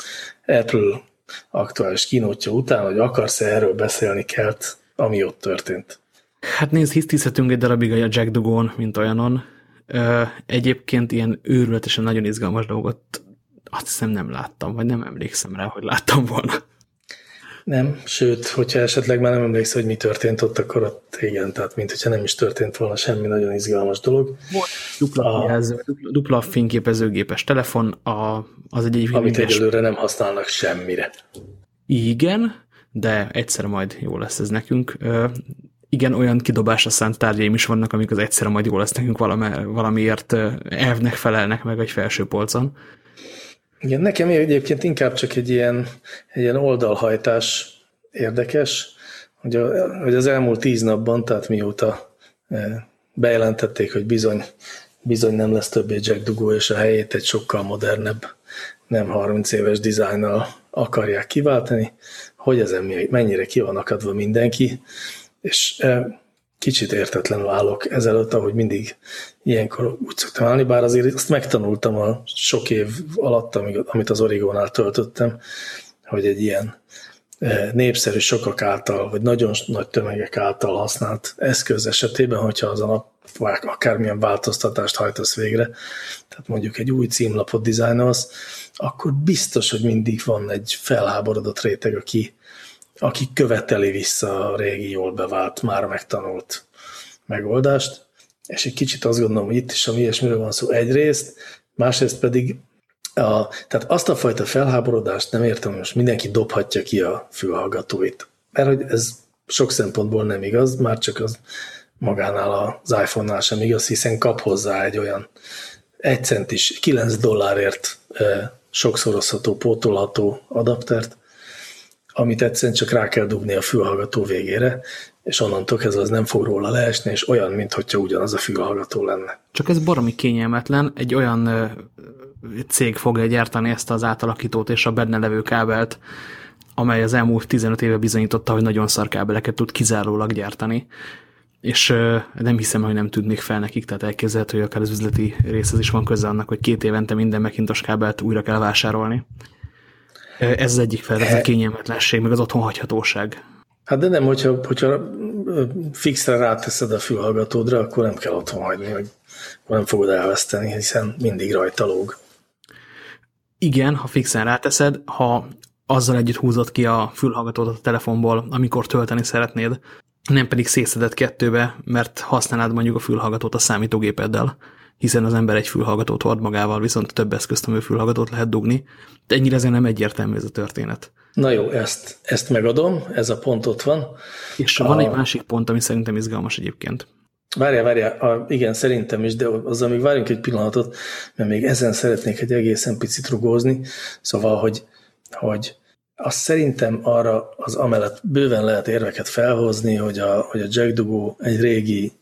Apple aktuális kínótja után, hogy akarsz-e erről beszélni kelt, ami ott történt. Hát nézd, hisztizhetünk egy darabig a Jack Dugon, mint olyanon. Egyébként ilyen őrületesen nagyon izgalmas dolgot azt hiszem nem láttam, vagy nem emlékszem rá, hogy láttam volna. Nem, sőt, hogyha esetleg már nem emlékszel, hogy mi történt ott, akkor ott igen, tehát mint hogyha nem is történt volna semmi nagyon izgalmas dolog. Volt dupla, a, kijelző, dupla, fényképezőgépes telefon, a, az egy egyébként... Amit egyelőre nem használnak semmire. Igen, de egyszer majd jó lesz ez nekünk. Igen, olyan kidobásra szánt tárgyaim is vannak, amik az egyszerre majd jó lesz nekünk valami, valamiért elvnek felelnek meg egy felső polcon. Igen, nekem egyébként inkább csak egy ilyen, egy ilyen oldalhajtás érdekes, hogy, a, hogy az elmúlt tíz napban, tehát mióta e, bejelentették, hogy bizony, bizony nem lesz többé Jack Dugó, és a helyét egy sokkal modernebb, nem 30 éves dizájnnal akarják kiváltani, hogy ezen mennyire ki van akadva mindenki, és e, kicsit értetlenül állok ezelőtt, ahogy mindig ilyenkor úgy szoktam állni, bár azért azt megtanultam a sok év alatt, amit az Origónál töltöttem, hogy egy ilyen e, népszerű sokak által, vagy nagyon nagy tömegek által használt eszköz esetében, hogyha az a akármilyen változtatást hajtasz végre, tehát mondjuk egy új címlapot dizájnolsz, akkor biztos, hogy mindig van egy felháborodott réteg, aki aki követeli vissza a régi, jól bevált, már megtanult megoldást, és egy kicsit azt gondolom, hogy itt is a ilyesmiről van szó egyrészt, másrészt pedig a, tehát azt a fajta felháborodást nem értem, hogy most mindenki dobhatja ki a fülhallgatóit. Mert hogy ez sok szempontból nem igaz, már csak az magánál az iPhone-nál sem igaz, hiszen kap hozzá egy olyan egy centis, 9 dollárért e, sokszorozható, pótolható adaptert, amit egyszerűen csak rá kell dugni a fülhallgató végére, és onnantól kezdve az nem fog róla leesni, és olyan, mintha ugyanaz a fülhallgató lenne. Csak ez baromi kényelmetlen, egy olyan cég fogja gyártani ezt az átalakítót és a benne levő kábelt, amely az elmúlt 15 éve bizonyította, hogy nagyon szar kábeleket tud kizárólag gyártani. És nem hiszem, hogy nem tűnik fel nekik, tehát elképzelhető, hogy akár az üzleti részhez is van köze annak, hogy két évente minden megintos kábelt újra kell vásárolni. Ez az egyik fel, ez a kényelmetlenség, meg az otthonhagyhatóság. Hát de nem, hogyha, hogyha fixre ráteszed a fülhallgatódra, akkor nem kell otthon hagyni, vagy nem fogod elveszteni, hiszen mindig rajta lóg. Igen, ha fixen ráteszed, ha azzal együtt húzod ki a fülhallgatót a telefonból, amikor tölteni szeretnéd, nem pedig szétszeded kettőbe, mert használnád mondjuk a fülhallgatót a számítógépeddel, hiszen az ember egy fülhallgatót hord magával, viszont több eszközt, fülhallgatót lehet dugni, de ennyire azért nem egyértelmű ez a történet. Na jó, ezt, ezt megadom, ez a pont ott van. És a... van egy másik pont, ami szerintem izgalmas egyébként. Várjál, várjál, a, igen, szerintem is, de azzal még várjunk egy pillanatot, mert még ezen szeretnék egy egészen picit rugózni, szóval, hogy, hogy azt szerintem arra az amellett bőven lehet érveket felhozni, hogy a, hogy a Jack Dugó egy régi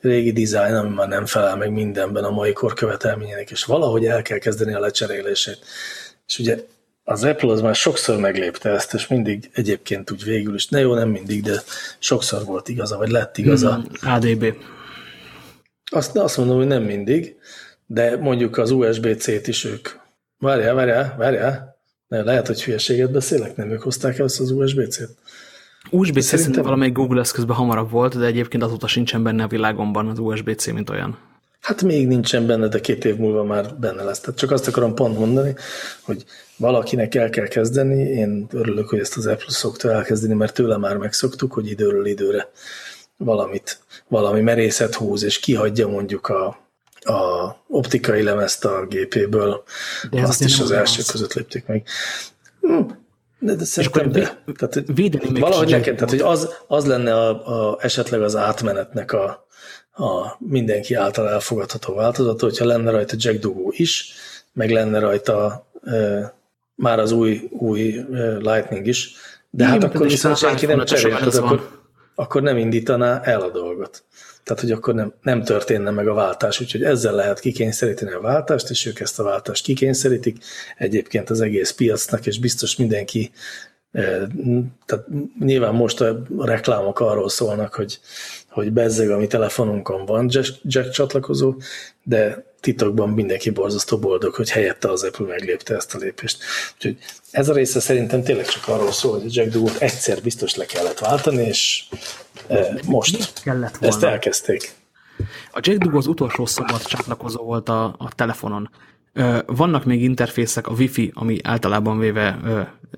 régi dizájn, ami már nem felel meg mindenben a mai kor követelményének, és valahogy el kell kezdeni a lecserélését. És ugye az Apple az már sokszor meglépte ezt, és mindig egyébként úgy végül is, ne jó, nem mindig, de sokszor volt igaza, vagy lett igaza. Mm, ADB. Azt, azt mondom, hogy nem mindig, de mondjuk az USB-C-t is ők. Várjál, várjál, várjál. Ne, lehet, hogy hülyeséget beszélek, nem ők hozták el azt az USB-C-t. USB-C szerintem valamelyik Google eszközben hamarabb volt, de egyébként azóta sincsen benne a világomban az USB-C, mint olyan. Hát még nincsen benne, de két év múlva már benne lesz. Tehát csak azt akarom pont mondani, hogy valakinek el kell kezdeni. Én örülök, hogy ezt az Apple szokta elkezdeni, mert tőle már megszoktuk, hogy időről időre valamit, valami merészet húz, és kihagyja mondjuk a, a optikai lemezt a gépéből. De azt is az első az. között lépték meg. De, de szerintem de. Tehát, védeni valahogy nekem, tehát hogy az, az lenne a, a, esetleg az átmenetnek a, a mindenki által elfogadható változata, hogyha lenne rajta Jack Dugó is, meg lenne rajta e, már az új, új e, Lightning is, de Igen, hát akkor viszont senki nem cserélt, akkor, akkor nem indítaná el a dolgot. Tehát, hogy akkor nem, nem történne meg a váltás, úgyhogy ezzel lehet kikényszeríteni a váltást, és ők ezt a váltást kikényszerítik. Egyébként az egész piacnak, és biztos mindenki Tehát nyilván most a reklámok arról szólnak, hogy, hogy bezzeg a mi telefonunkon van jack, jack csatlakozó, de titokban mindenki borzasztó boldog, hogy helyette az Apple meglépte ezt a lépést. Úgyhogy ez a része szerintem tényleg csak arról szól, hogy a Jack Dugot egyszer biztos le kellett váltani, és most kellett volna. ezt elkezdték. A Jack Dugo az utolsó szabad csatlakozó volt a, a telefonon. Vannak még interfészek, a Wi-Fi, ami általában véve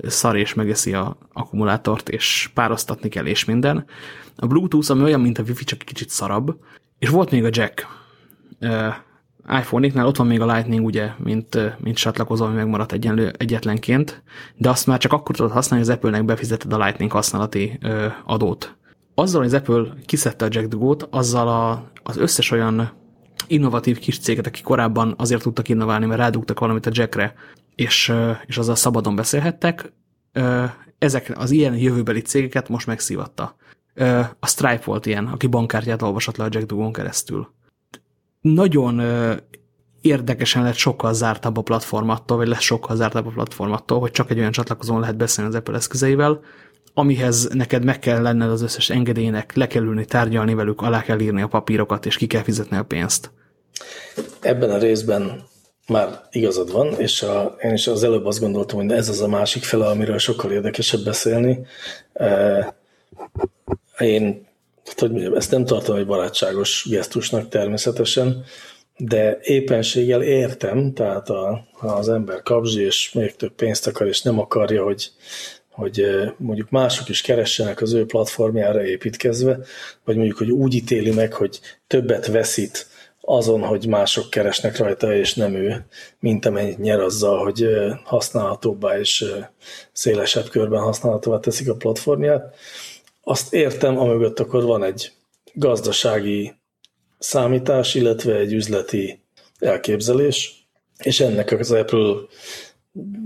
szar és megeszi a akkumulátort, és pároztatni kell, és minden. A Bluetooth, ami olyan, mint a Wi-Fi, csak kicsit szarabb. És volt még a jack. iPhone-éknál ott van még a Lightning, ugye, mint, mint csatlakozó, ami megmaradt egyenlő, egyetlenként, de azt már csak akkor tudod használni, hogy az Apple-nek befizeted a Lightning használati adót. Azzal, hogy az Apple kiszedte a Jack azzal a, az összes olyan innovatív kis céget, akik korábban azért tudtak innoválni, mert rádugtak valamit a Jackre, és, és azzal szabadon beszélhettek, ezek az ilyen jövőbeli cégeket most megszívatta. A Stripe volt ilyen, aki bankkártyát olvasott le a Jack keresztül. Nagyon érdekesen lett sokkal zártabb a platformattól, vagy lesz sokkal zártabb a platformattól, hogy csak egy olyan csatlakozón lehet beszélni az Apple eszközeivel, amihez neked meg kell lenned az összes engedélynek, le kell ülni, tárgyalni velük, alá kell írni a papírokat, és ki kell fizetni a pénzt. Ebben a részben már igazad van, és a, én is az előbb azt gondoltam, hogy ez az a másik fele, amiről sokkal érdekesebb beszélni. Én hogy mondjam, ezt nem tartom egy barátságos gesztusnak természetesen, de éppenséggel értem, tehát a, ha az ember kapzsi, és még több pénzt akar, és nem akarja, hogy, hogy mondjuk mások is keressenek az ő platformjára építkezve, vagy mondjuk, hogy úgy ítéli meg, hogy többet veszít azon, hogy mások keresnek rajta, és nem ő, mint amennyit nyer azzal, hogy használhatóbbá és szélesebb körben használhatóvá teszik a platformját. Azt értem, amögött akkor van egy gazdasági számítás, illetve egy üzleti elképzelés, és ennek az Apple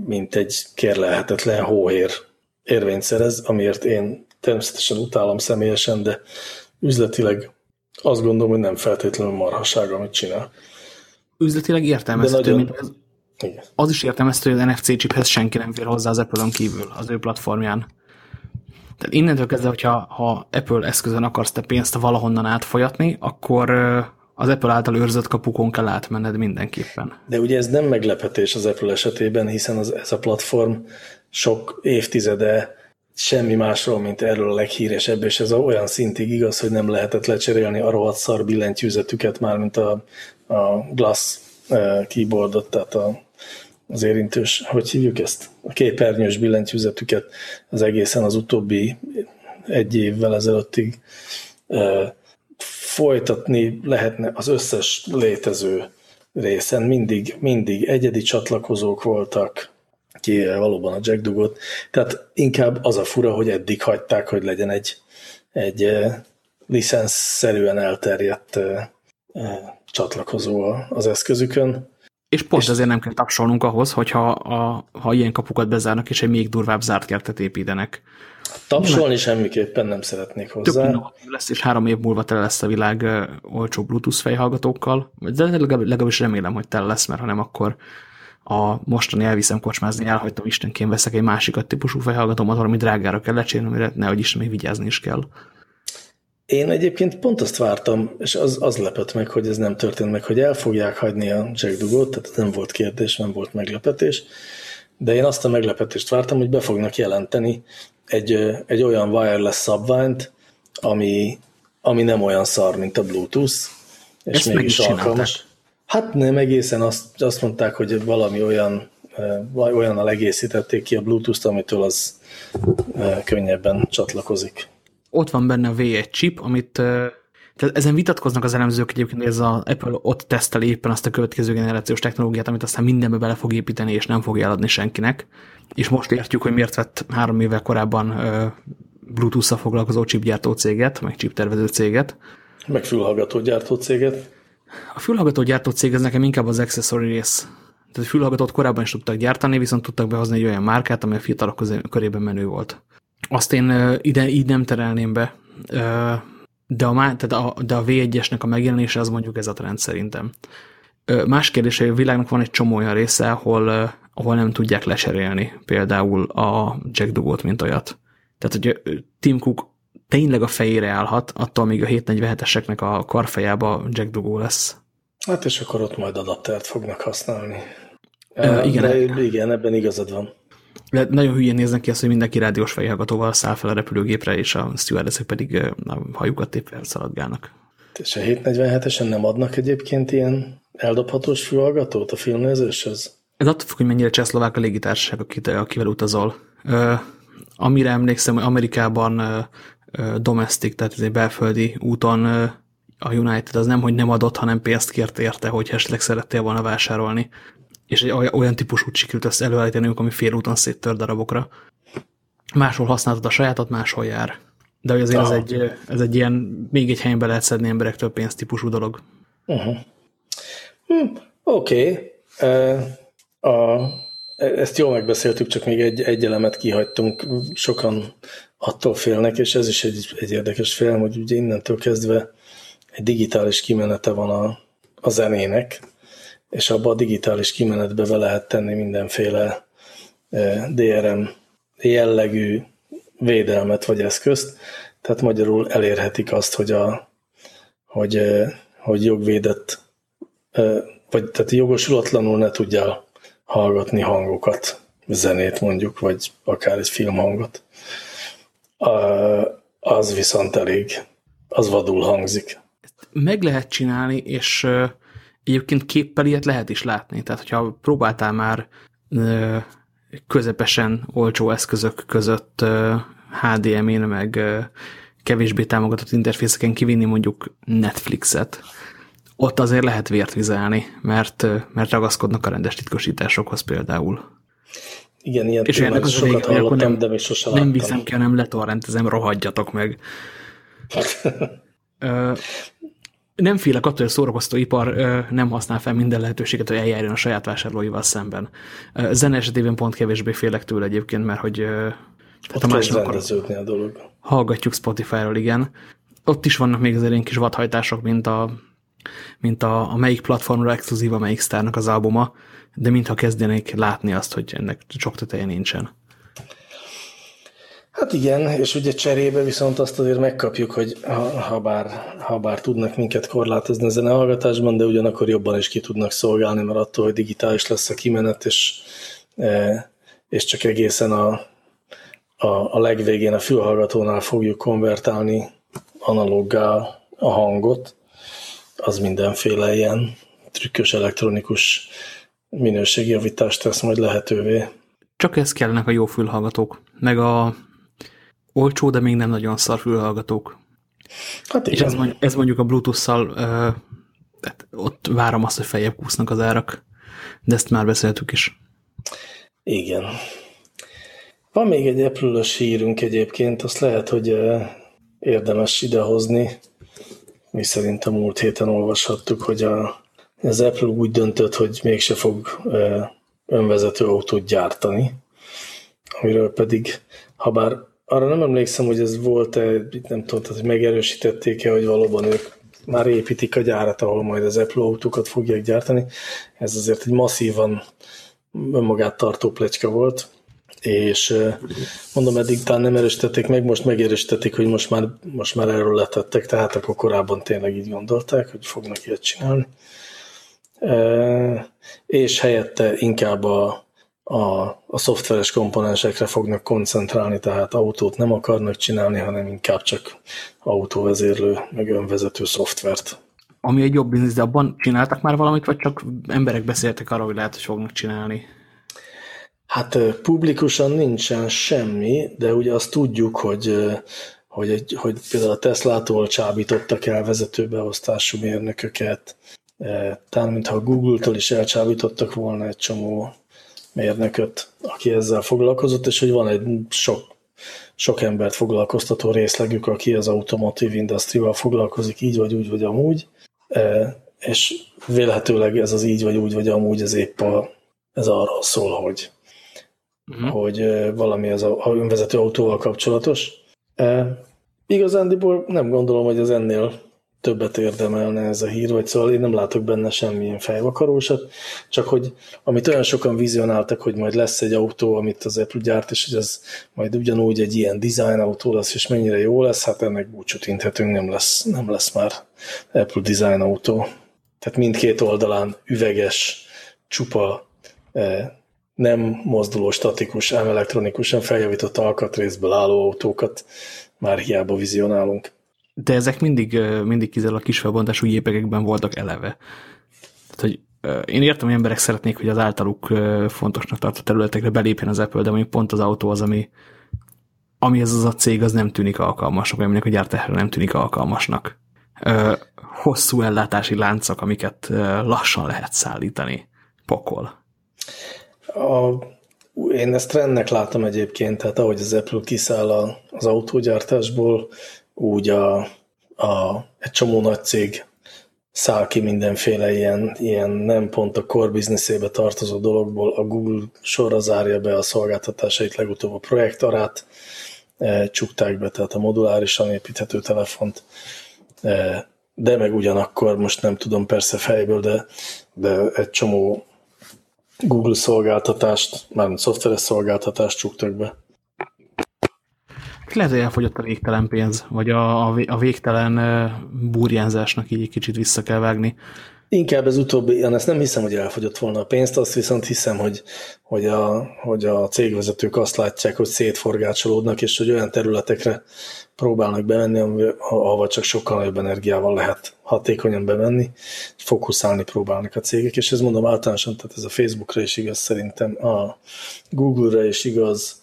mint egy kérlelhetetlen hóhér érvényt szerez, amiért én természetesen utálom személyesen, de üzletileg azt gondolom, hogy nem feltétlenül marhaság, amit csinál. Üzletileg értelmezhető, nagyon... mint az, az is értelmezhető, hogy az NFC chiphez senki nem fér hozzá az Apple-on kívül, az ő platformján. Tehát innentől kezdve, hogyha ha Apple eszközön akarsz te pénzt valahonnan átfolyatni, akkor az Apple által őrzött kapukon kell átmenned mindenképpen. De ugye ez nem meglepetés az Apple esetében, hiszen az, ez a platform sok évtizede semmi másról, mint erről a leghíresebb, és ez olyan szintig igaz, hogy nem lehetett lecserélni a rohadt szar billentyűzetüket, már mint a, a Glass keyboardot, tehát a, az érintős, hogy hívjuk ezt? A képernyős billentyűzetüket az egészen az utóbbi egy évvel ezelőttig e, folytatni lehetne az összes létező részen. Mindig, mindig egyedi csatlakozók voltak, ki valóban a Jack Dugot. Tehát inkább az a fura, hogy eddig hagyták, hogy legyen egy, egy licenszerűen elterjedt csatlakozó az eszközükön. És pont és ezért nem kell tapsolnunk ahhoz, hogyha a, ha ilyen kapukat bezárnak, és egy még durvább zárt kertet építenek. Tapsolni nem. semmiképpen nem szeretnék hozzá. Tök lesz, és három év múlva tele lesz a világ olcsó Bluetooth fejhallgatókkal, de legalábbis remélem, hogy tele lesz, mert ha nem, akkor a mostani elviszem kocsmázni, elhagytam istenként veszek egy másikat típusú fejhallgatómat, valami drágára kell lecsérni, amire nehogy Isten még vigyázni is kell. Én egyébként pont azt vártam, és az, az lepett meg, hogy ez nem történt meg, hogy el fogják hagyni a Jack Dugot, tehát nem volt kérdés, nem volt meglepetés, de én azt a meglepetést vártam, hogy be fognak jelenteni egy, egy olyan wireless szabványt, ami, ami nem olyan szar, mint a Bluetooth, és Ezt mégis alkalmas. Hát nem egészen, azt, azt mondták, hogy valami olyan, olyan a egészítették ki a Bluetooth-t, amitől az könnyebben csatlakozik. Ott van benne a V1 chip, amit tehát ezen vitatkoznak az elemzők egyébként, hogy ez az Apple ott teszteli éppen azt a következő generációs technológiát, amit aztán mindenbe bele fog építeni, és nem fogja eladni senkinek. És most értjük, hogy miért vett három évvel korábban Bluetooth-szal foglalkozó chipgyártó céget, meg chiptervező céget. Meg fülhallgató gyártó céget. A fülhallgató gyártó cég ez nekem inkább az accessory rész. Tehát a fülhallgatót korábban is tudtak gyártani, viszont tudtak behozni egy olyan márkát, ami a fiatalok körében menő volt. Azt én ide így nem terelném be, de a, tehát a, de a V1-esnek a megjelenése az mondjuk ez a trend szerintem. Más kérdés, hogy a világnak van egy csomó olyan része, ahol, ahol nem tudják leserélni például a Jack Dugot, mint olyat. Tehát, hogy Tim Cook tényleg a fejére állhat, attól még a 747-eseknek a karfejába Jack Dugó lesz. Hát és akkor ott majd adaptert fognak használni. Uh, igen, De igen, ebben igazad van. Nagyon hülyén néznek ki azt, hogy mindenki rádiós fejhallgatóval száll fel a repülőgépre, és a stewardessek pedig a hajukat tépve szaladgálnak. És a 747-esen nem adnak egyébként ilyen eldobhatós fülhallgatót a filmnézéshez? Ez attól függ, hogy mennyire csehszlovák a légitársaság, akivel utazol. Uh, amire emlékszem, hogy Amerikában uh, domestic, tehát egy belföldi úton uh, a United az nem, hogy nem adott, hanem pénzt kért érte, hogy esetleg szerettél volna vásárolni. És egy olyan típusú sikerült ezt előállítani, ami félúton széttör darabokra. Máshol használtad a sajátot, máshol jár. De hogy azért ez egy, ez egy ilyen, még egy helyen be lehet szedni emberektől pénzt típusú dolog. Uh -huh. hm, Oké. Okay. Uh, ezt jól megbeszéltük, csak még egy, egy elemet kihagytunk. Sokan attól félnek, és ez is egy, egy érdekes félem, hogy ugye innentől kezdve egy digitális kimenete van a, a zenének, és abba a digitális kimenetbe be lehet tenni mindenféle DRM jellegű védelmet vagy eszközt, tehát magyarul elérhetik azt, hogy, a, hogy, hogy jogvédett, vagy tehát jogosulatlanul ne tudja hallgatni hangokat, zenét mondjuk, vagy akár egy filmhangot. Az viszont elég, az vadul hangzik meg lehet csinálni, és egyébként képpel ilyet lehet is látni. Tehát, hogyha próbáltál már közepesen olcsó eszközök között HDMI-n, meg kevésbé támogatott interfészeken kivinni mondjuk Netflixet, ott azért lehet vért vizelni, mert, mert ragaszkodnak a rendes titkosításokhoz például. Igen, ilyen és tényleg sokat hallottam, nem, de még sosem Nem viszem ki, hanem letorrentezem, rohadjatok meg. nem félek attól, hogy a szórakoztó ipar nem használ fel minden lehetőséget, hogy eljárjon a saját vásárlóival szemben. Zene esetében pont kevésbé félek tőle egyébként, mert hogy hát a másik a dolog. hallgatjuk Spotify-ról, igen. Ott is vannak még azért ilyen kis vadhajtások, mint a, mint a, a melyik platformra exkluzív a melyik sztárnak az albuma, de mintha kezdenék látni azt, hogy ennek sok teteje nincsen. Hát igen, és ugye cserébe viszont azt azért megkapjuk, hogy ha, ha, bár, ha bár tudnak minket korlátozni a zenehallgatásban, de ugyanakkor jobban is ki tudnak szolgálni, mert attól, hogy digitális lesz a kimenet, és, e, és csak egészen a, a, a legvégén a fülhallgatónál fogjuk konvertálni analoggá a hangot, az mindenféle ilyen trükkös elektronikus minőségjavítást tesz majd lehetővé. Csak ez kellene a jó fülhallgatók, meg a olcsó, de még nem nagyon szar fülhallgatók. Hát És ez, mondjuk, ez mondjuk a Bluetooth-szal uh, ott várom azt, hogy feljebb kúsznak az árak, de ezt már beszéltük is. Igen. Van még egy apple hírünk egyébként, azt lehet, hogy uh, érdemes idehozni. Mi szerint a múlt héten olvashattuk, hogy a, az Apple úgy döntött, hogy mégse fog uh, önvezető autót gyártani, amiről pedig, ha bár arra nem emlékszem, hogy ez volt-e, nem tudom, hogy megerősítették-e, hogy valóban ők már építik a gyárat, ahol majd az Apple autókat fogják gyártani. Ez azért egy masszívan önmagát tartó plecska volt, és mondom, eddig talán nem erősítették meg, most megerősítették, hogy most már, most már erről letettek, tehát akkor korábban tényleg így gondolták, hogy fognak ilyet csinálni. És helyette inkább a a, a szoftveres komponensekre fognak koncentrálni, tehát autót nem akarnak csinálni, hanem inkább csak autóvezérlő, meg önvezető szoftvert. Ami egy jobb biznisz, de abban csináltak már valamit, vagy csak emberek beszéltek arról, hogy lehet, hogy fognak csinálni? Hát publikusan nincsen semmi, de ugye azt tudjuk, hogy, hogy, egy, hogy például a Tesla-tól csábítottak el vezetőbeosztású mérnököket, talán mintha a Google-tól is elcsábítottak volna egy csomó mérnököt, aki ezzel foglalkozott, és hogy van egy sok, sok embert foglalkoztató részlegük, aki az automotive industry foglalkozik így vagy úgy, vagy amúgy, e, és vélhetőleg ez az így vagy úgy, vagy amúgy, ez épp a, ez arról szól, hogy, uh-huh. hogy e, valami az a, a önvezető autóval kapcsolatos. E, igazándiból nem gondolom, hogy ez ennél többet érdemelne ez a hír, vagy szóval én nem látok benne semmilyen fejvakarósat, csak hogy amit olyan sokan vizionáltak, hogy majd lesz egy autó, amit az Apple gyárt, és hogy ez majd ugyanúgy egy ilyen design autó lesz, és mennyire jó lesz, hát ennek búcsút inthetünk, nem lesz, nem lesz már Apple design autó. Tehát mindkét oldalán üveges, csupa, eh, nem mozduló, statikus, ám elektronikusan feljavított alkatrészből álló autókat már hiába vizionálunk. De ezek mindig, mindig kizárólag kis felbontású gépekben voltak eleve. Tehát, hogy én értem, hogy emberek szeretnék, hogy az általuk fontosnak tartott területekre belépjen az Apple, de mondjuk pont az autó az, ami, ami ez az a cég, az nem tűnik alkalmasnak, vagy aminek a gyártására nem tűnik alkalmasnak. Hosszú ellátási láncok, amiket lassan lehet szállítani. Pokol. A, én ezt trendnek látom egyébként, tehát ahogy az Apple kiszáll az autógyártásból, úgy a, a, egy csomó nagy cég száll ki mindenféle ilyen, ilyen nem pont a core businessébe tartozó dologból. A Google sorra zárja be a szolgáltatásait, legutóbb a projektarát e, csukták be, tehát a modulárisan építhető telefont, e, de meg ugyanakkor, most nem tudom persze fejből, de, de egy csomó Google szolgáltatást, mármint szoftveres szolgáltatást csuktak be. Lehet, hogy elfogyott a végtelen pénz, vagy a, a végtelen burjánzásnak így egy kicsit vissza kell vágni. Inkább ez utóbbi, én ezt nem hiszem, hogy elfogyott volna a pénzt, azt viszont hiszem, hogy, hogy, a, hogy a cégvezetők azt látják, hogy szétforgácsolódnak, és hogy olyan területekre próbálnak bevenni, ahol csak sokkal nagyobb energiával lehet hatékonyan bevenni, fókuszálni próbálnak a cégek, és ez mondom általánosan, tehát ez a Facebookra is igaz szerintem, a Google-ra is igaz,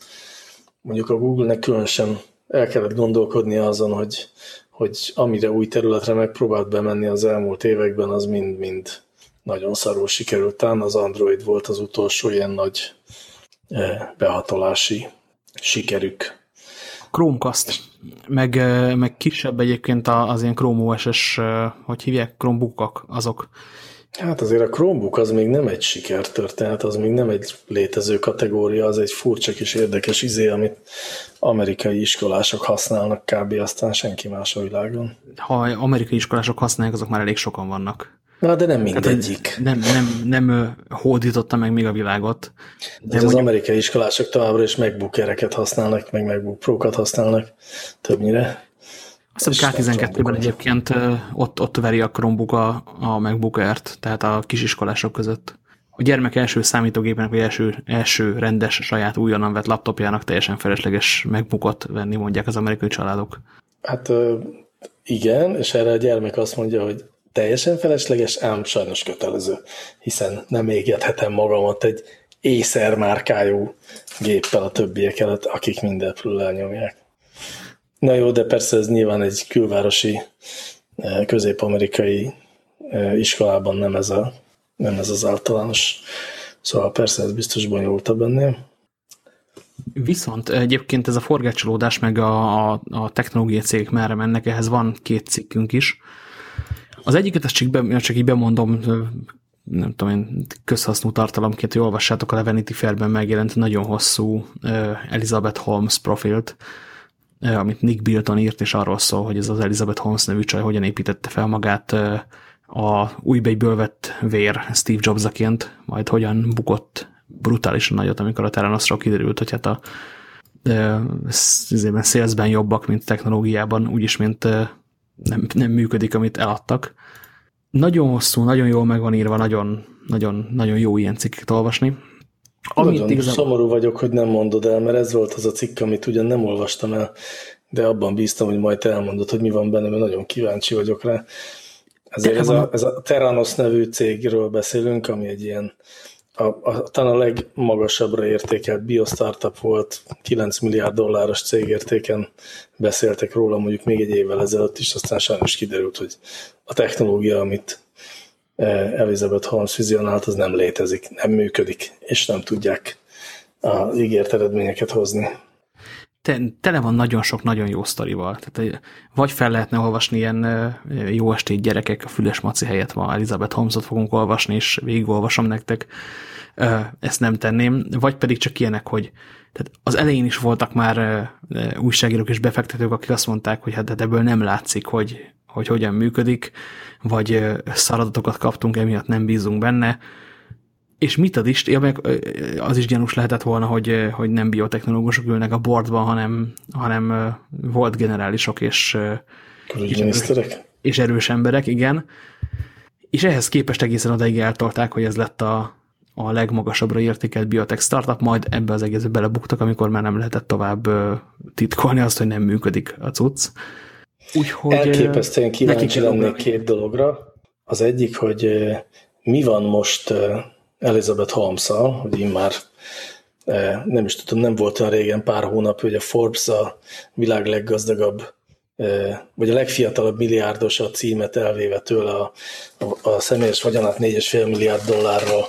mondjuk a Google-nek különösen el kellett gondolkodni azon, hogy, hogy amire új területre megpróbált bemenni az elmúlt években, az mind-mind nagyon szarul sikerült. Talán az Android volt az utolsó ilyen nagy eh, behatolási sikerük. Chromecast, meg, eh, meg kisebb egyébként az ilyen Chrome OS-es, eh, hogy hívják, Chromebookok, azok Hát azért a Chromebook az még nem egy sikertörténet, az még nem egy létező kategória, az egy furcsa kis érdekes izé, amit amerikai iskolások használnak kb. aztán senki más a világon. Ha amerikai iskolások használják, azok már elég sokan vannak. Na, de nem mindegyik. Hát, nem, nem, nem hódította meg még a világot. De, de az mondjuk... amerikai iskolások továbbra is MacBookereket használnak, meg MacBook Pro-kat használnak többnyire. Hiszem K12-ben egyébként ott, ott veri a Chromebook a, a MacBook Air-t, tehát a kisiskolások között. A gyermek első számítógépének, vagy első, első rendes saját újonnan vett laptopjának teljesen felesleges MacBookot venni, mondják az amerikai családok. Hát igen, és erre a gyermek azt mondja, hogy teljesen felesleges, ám sajnos kötelező, hiszen nem égethetem magamat egy észer márkájú géppel a többiek előtt, akik mindenről elnyomják. Na jó, de persze ez nyilván egy külvárosi eh, közép-amerikai eh, iskolában nem ez, a, nem ez az általános. Szóval persze ez biztos bonyolultabb ennél. Viszont egyébként ez a forgácsolódás meg a, a, a technológiai cégek merre mennek, ehhez van két cikkünk is. Az egyiket csak, be, csak így bemondom, nem tudom én, közhasznú tartalomként, hogy olvassátok a Levenity Fairben megjelent nagyon hosszú Elizabeth Holmes profilt, amit Nick Bilton írt, és arról szól, hogy ez az Elizabeth Holmes nevű csaj hogyan építette fel magát a újbegyből vett vér Steve Jobsaként, majd hogyan bukott brutálisan nagyot, amikor a Terranosról kiderült, hogy hát a szélzben jobbak, mint technológiában, úgyis, mint nem, nem működik, amit eladtak. Nagyon hosszú, nagyon jól meg van írva, nagyon, nagyon, nagyon jó ilyen cikket olvasni. Amit Nagyon igazán... szomorú vagyok, hogy nem mondod el, mert ez volt az a cikk, amit ugyan nem olvastam el, de abban bíztam, hogy majd te elmondod, hogy mi van benne, mert nagyon kíváncsi vagyok rá. Ezért ez a, ez a Terranos nevű cégről beszélünk, ami egy ilyen a, a, talán a legmagasabbra értékelt biostartup volt, 9 milliárd dolláros cégértéken beszéltek róla mondjuk még egy évvel ezelőtt is, aztán sajnos kiderült, hogy a technológia, amit Elizabeth Holmes vizionált, az nem létezik, nem működik, és nem tudják az ígért eredményeket hozni. Te, tele van nagyon sok nagyon jó sztorival. Tehát, vagy fel lehetne olvasni ilyen jó estét gyerekek, a Füles Maci helyett ma Elizabeth Holmesot fogunk olvasni, és végigolvasom nektek. Ezt nem tenném. Vagy pedig csak ilyenek, hogy tehát az elején is voltak már újságírók és befektetők, akik azt mondták, hogy hát ebből nem látszik, hogy, hogy hogyan működik, vagy szaradatokat kaptunk, emiatt nem bízunk benne, és mit ad is, ja, meg az is gyanús lehetett volna, hogy, hogy nem biotechnológusok ülnek a boardban, hanem, hanem volt generálisok és, és, és erős emberek, igen. És ehhez képest egészen odaig eltolták, hogy ez lett a, a legmagasabbra értékelt biotech startup, majd ebbe az egészbe belebuktak, amikor már nem lehetett tovább titkolni azt, hogy nem működik a cucc. Úgyhogy Elképesztően kíváncsi lennék két dologra. Az egyik, hogy mi van most Elizabeth holmes hogy én már nem is tudom, nem volt olyan régen, pár hónap, hogy a Forbes a világ leggazdagabb, vagy a legfiatalabb milliárdos a címet elvéve tőle a, a, a személyes vagyonát 4,5 milliárd dollárra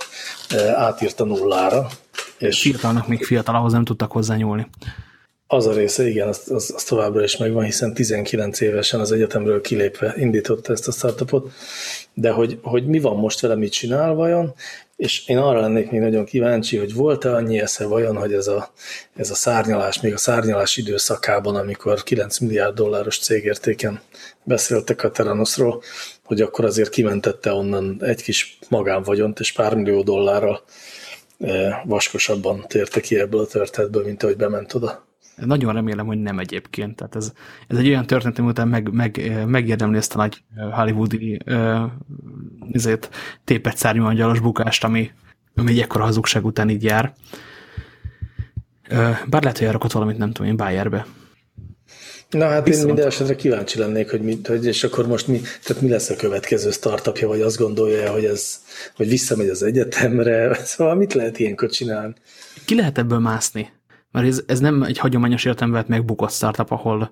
átírta nullára. És Fiatalnak még fiatal, ahhoz nem tudtak hozzányúlni. Az a része, igen, az, az, az továbbra is megvan, hiszen 19 évesen az egyetemről kilépve indította ezt a startupot, de hogy, hogy mi van most vele, mit csinál vajon, és én arra lennék még nagyon kíváncsi, hogy volt-e annyi esze vajon, hogy ez a, ez a szárnyalás, még a szárnyalás időszakában, amikor 9 milliárd dolláros cégértéken beszéltek a Terranosról, hogy akkor azért kimentette onnan egy kis magánvagyont, és pár millió dollárral eh, vaskosabban térte ki ebből a történetből, mint ahogy bement oda. Nagyon remélem, hogy nem egyébként. Tehát ez, ez egy olyan történet, után meg, meg, megérdemli ezt a nagy hollywoodi ezért tépet szárnyú angyalos bukást, ami, ami egy ekkora hazugság után így jár. Bár lehet, hogy elrakott valamit, nem tudom én, Bayerbe. Na hát Viszont... én minden esetre kíváncsi lennék, hogy, mi, hogy és akkor most mi, tehát mi lesz a következő startupja, vagy azt gondolja, hogy ez, hogy visszamegy az egyetemre, szóval mit lehet ilyenkor csinálni? Ki lehet ebből mászni? Mert ez, ez nem egy hagyományos értelemben megbukott startup, ahol,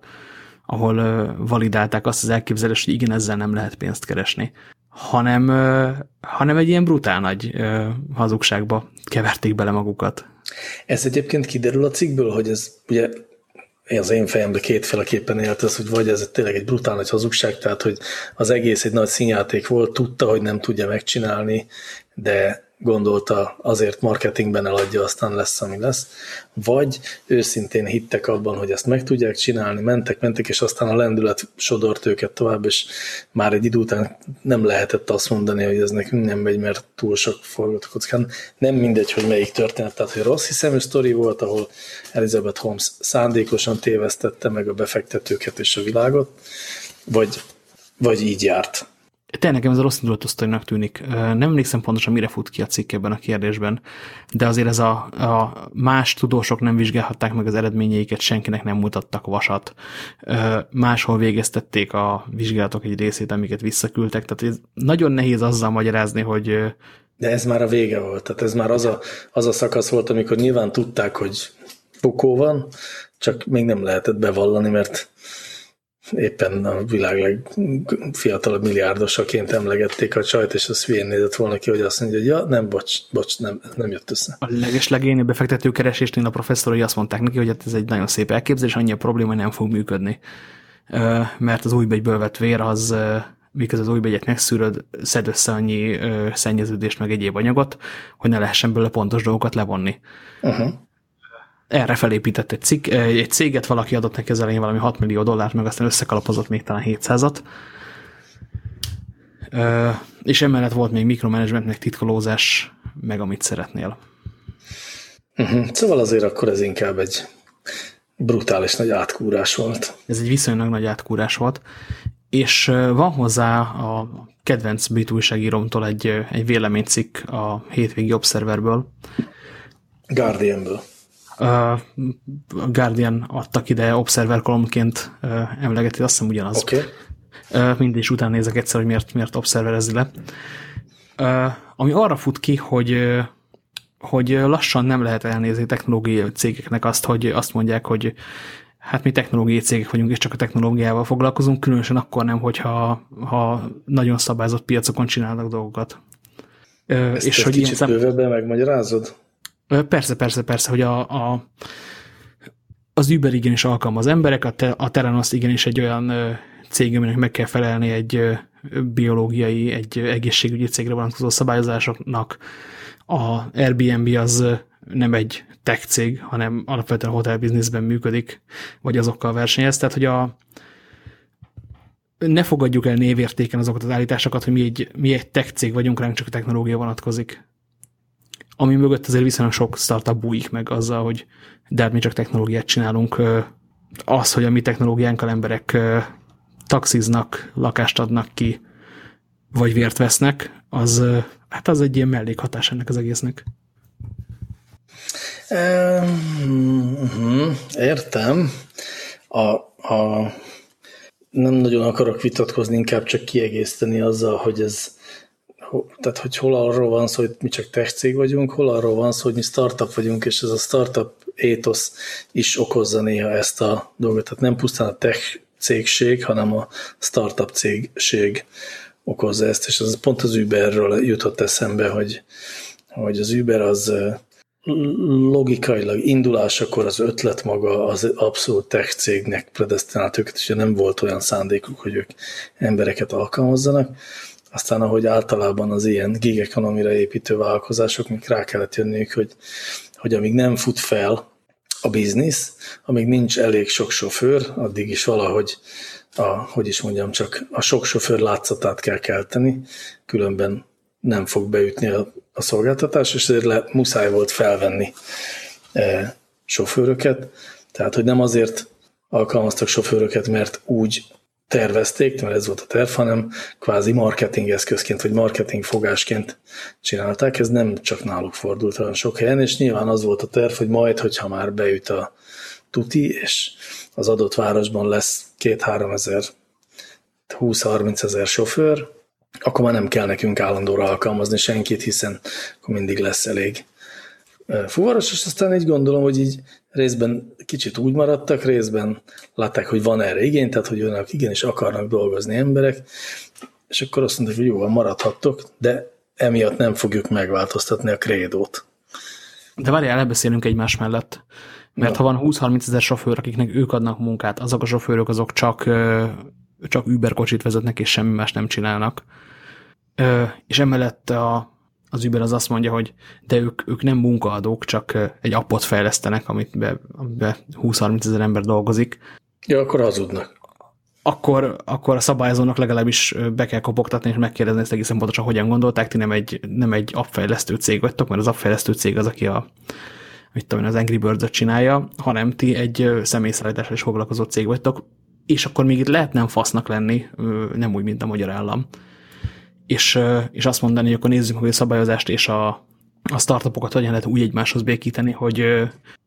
ahol validálták azt az elképzelést, hogy igen, ezzel nem lehet pénzt keresni, hanem, hanem egy ilyen brutál nagy hazugságba keverték bele magukat. Ez egyébként kiderül a cikkből, hogy ez ugye az én fejemben kétféleképpen élt az, hogy vagy ez tényleg egy brutál nagy hazugság, tehát hogy az egész egy nagy színjáték volt, tudta, hogy nem tudja megcsinálni, de gondolta, azért marketingben eladja, aztán lesz, ami lesz, vagy őszintén hittek abban, hogy ezt meg tudják csinálni, mentek, mentek, és aztán a lendület sodort őket tovább, és már egy idő után nem lehetett azt mondani, hogy ez nekünk nem megy, mert túl sok forgatókockán. Nem mindegy, hogy melyik történet, tehát hogy rossz hiszemű sztori volt, ahol Elizabeth Holmes szándékosan tévesztette meg a befektetőket és a világot, vagy, vagy így járt. Te nekem ez a rossz indulatú tűnik. Nem emlékszem pontosan, mire fut ki a cikk ebben a kérdésben, de azért ez a, a más tudósok nem vizsgálhatták meg az eredményeiket, senkinek nem mutattak vasat. Máshol végeztették a vizsgálatok egy részét, amiket visszaküldtek, tehát ez nagyon nehéz azzal magyarázni, hogy... De ez már a vége volt, tehát ez már az a, az a szakasz volt, amikor nyilván tudták, hogy pokó van, csak még nem lehetett bevallani, mert éppen a világ legfiatalabb milliárdosaként emlegették a csajt, és az hülyén nézett volna ki, hogy azt mondja, hogy ja, nem, bocs, bocs, nem, nem jött össze. A legeslegény befektetőkeresésnél a professzorai azt mondták neki, hogy hát ez egy nagyon szép elképzelés, annyi a probléma, hogy nem fog működni. Mert az újbegyből vett vér az miközben az újbegyet megszűröd, szed össze annyi szennyeződést meg egyéb anyagot, hogy ne lehessen belőle pontos dolgokat levonni. Uh -huh erre felépített egy, cikk, egy céget, valaki adott neki az elején valami 6 millió dollárt, meg aztán összekalapozott még talán 700-at. És emellett volt még mikromanagement, meg titkolózás, meg amit szeretnél. Uh -huh. Szóval azért akkor ez inkább egy brutális nagy átkúrás volt. Ez egy viszonylag nagy átkúrás volt, és van hozzá a kedvenc brit újságírómtól egy, egy véleménycikk a hétvégi Observerből. Guardianből a Guardian adtak ide Observer kolomként emlegeti, azt hiszem ugyanaz. Okay. Mindig is után nézek egyszer, hogy miért, miért observerezi le. Ami arra fut ki, hogy hogy lassan nem lehet elnézni technológiai cégeknek azt, hogy azt mondják, hogy hát mi technológiai cégek vagyunk, és csak a technológiával foglalkozunk, különösen akkor nem, hogyha ha nagyon szabályzott piacokon csinálnak dolgokat. Ezt és hogy kicsit szem... bővebben megmagyarázod? Persze, persze, persze, hogy a, a, az Uber igenis alkalmaz emberek, a, te, a Teranos igenis egy olyan cég, aminek meg kell felelni egy biológiai, egy egészségügyi cégre vonatkozó szabályozásoknak. A Airbnb az nem egy tech cég, hanem alapvetően hotel bizniszben működik, vagy azokkal versenyez. Tehát, hogy a, ne fogadjuk el névértéken azokat az állításokat, hogy mi egy, mi egy tech cég vagyunk, ránk csak a technológia vonatkozik. Ami mögött azért viszonylag sok startup bújik meg azzal, hogy de hát mi csak technológiát csinálunk. Az, hogy a mi technológiánkkal emberek taxiznak, lakást adnak ki, vagy vért vesznek, az, hát az egy ilyen mellékhatás ennek az egésznek. Um, értem. A, a, nem nagyon akarok vitatkozni, inkább csak kiegészíteni azzal, hogy ez tehát, hogy hol arról van szó, hogy mi csak tech vagyunk, hol arról van szó, hogy mi startup vagyunk, és ez a startup étosz is okozza néha ezt a dolgot. Tehát nem pusztán a tech cégség, hanem a startup cégség okozza ezt, és ez pont az Uberről jutott eszembe, hogy, hogy az Uber az logikailag indulásakor az ötlet maga az abszolút tech cégnek predestinált őket, és nem volt olyan szándékuk, hogy ők embereket alkalmazzanak. Aztán, ahogy általában az ilyen gig economy építő vállalkozások, mik rá kellett jönniük, hogy, hogy amíg nem fut fel a biznisz, amíg nincs elég sok sofőr, addig is valahogy, a, hogy is mondjam, csak a sok sofőr látszatát kell kelteni, különben nem fog beütni a, a szolgáltatás, és ezért le, muszáj volt felvenni e, sofőröket. Tehát, hogy nem azért alkalmaztak sofőröket, mert úgy tervezték, mert ez volt a terv, hanem kvázi marketing eszközként, vagy marketing fogásként csinálták. Ez nem csak náluk fordult olyan sok helyen, és nyilván az volt a terv, hogy majd, hogyha már beüt a tuti, és az adott városban lesz két-három ezer, 20-30 ezer sofőr, akkor már nem kell nekünk állandóra alkalmazni senkit, hiszen akkor mindig lesz elég fuvaros, és aztán így gondolom, hogy így részben kicsit úgy maradtak, részben látták, hogy van erre igény, tehát hogy önök igenis akarnak dolgozni emberek, és akkor azt mondták, hogy jó, maradhattok, de emiatt nem fogjuk megváltoztatni a krédót. De várjál, lebeszélünk egymás mellett. Mert ja. ha van 20-30 ezer sofőr, akiknek ők adnak munkát, azok a sofőrök azok csak, csak Uber kocsit vezetnek, és semmi más nem csinálnak. És emellett a, az Uber az azt mondja, hogy de ők, ők nem munkaadók, csak egy appot fejlesztenek, amit be, be 20-30 ezer ember dolgozik. Ja, akkor hazudnak. Akkor, akkor a szabályozónak legalábbis be kell kopogtatni és megkérdezni ezt egészen pontosan, hogyan gondolták, ti nem egy, nem egy appfejlesztő cég vagytok, mert az appfejlesztő cég az, aki a, mit tudom, az Angry birds csinálja, hanem ti egy személyszállítással is foglalkozó cég vagytok, és akkor még itt lehet nem fasznak lenni, nem úgy, mint a magyar állam és, és azt mondani, hogy akkor nézzük meg a szabályozást és a, a startupokat hogyan lehet úgy egymáshoz békíteni, hogy,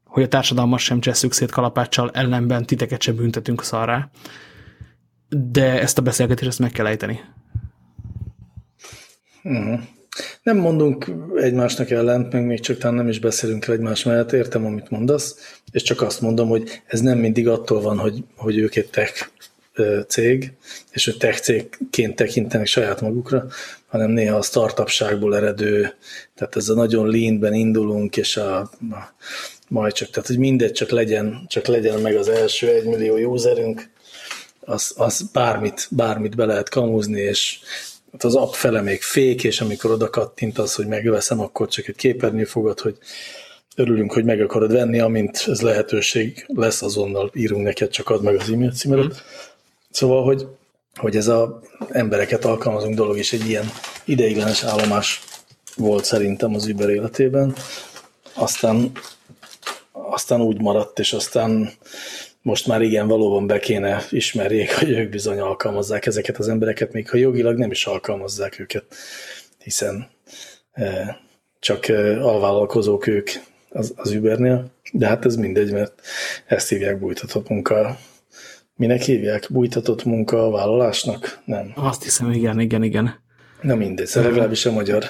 hogy a társadalmat sem csesszük szét kalapáccsal, ellenben titeket sem büntetünk szarrá. De ezt a beszélgetést ezt meg kell ejteni. Uh-huh. Nem mondunk egymásnak ellent, meg még csak talán nem is beszélünk el egymás mellett, értem, amit mondasz, és csak azt mondom, hogy ez nem mindig attól van, hogy, hogy ők tech cég, és hogy tech cégként tekintenek saját magukra, hanem néha a startupságból eredő, tehát ez a nagyon leanben indulunk, és a, a majd csak, tehát hogy mindegy, csak legyen, csak legyen meg az első egymillió userünk, az, az bármit, bármit be lehet kamúzni, és hát az app fele még fék, és amikor oda kattint az, hogy megveszem, akkor csak egy képernyő fogad, hogy örülünk, hogy meg akarod venni, amint ez lehetőség lesz, azonnal írunk neked, csak add meg az e-mail címedet. Mm. Szóval, hogy, hogy ez a embereket alkalmazunk dolog is egy ilyen ideiglenes állomás volt szerintem az Uber életében. Aztán, aztán úgy maradt, és aztán most már igen, valóban be kéne ismerjék, hogy ők bizony alkalmazzák ezeket az embereket, még ha jogilag nem is alkalmazzák őket, hiszen e, csak e, alvállalkozók ők az, az Ubernél, de hát ez mindegy, mert ezt hívják bújtatott munka Minek hívják? Bújtatott munka a vállalásnak? Nem. Azt hiszem, igen, igen, igen. Na mindegy, szóval legalábbis a magyar,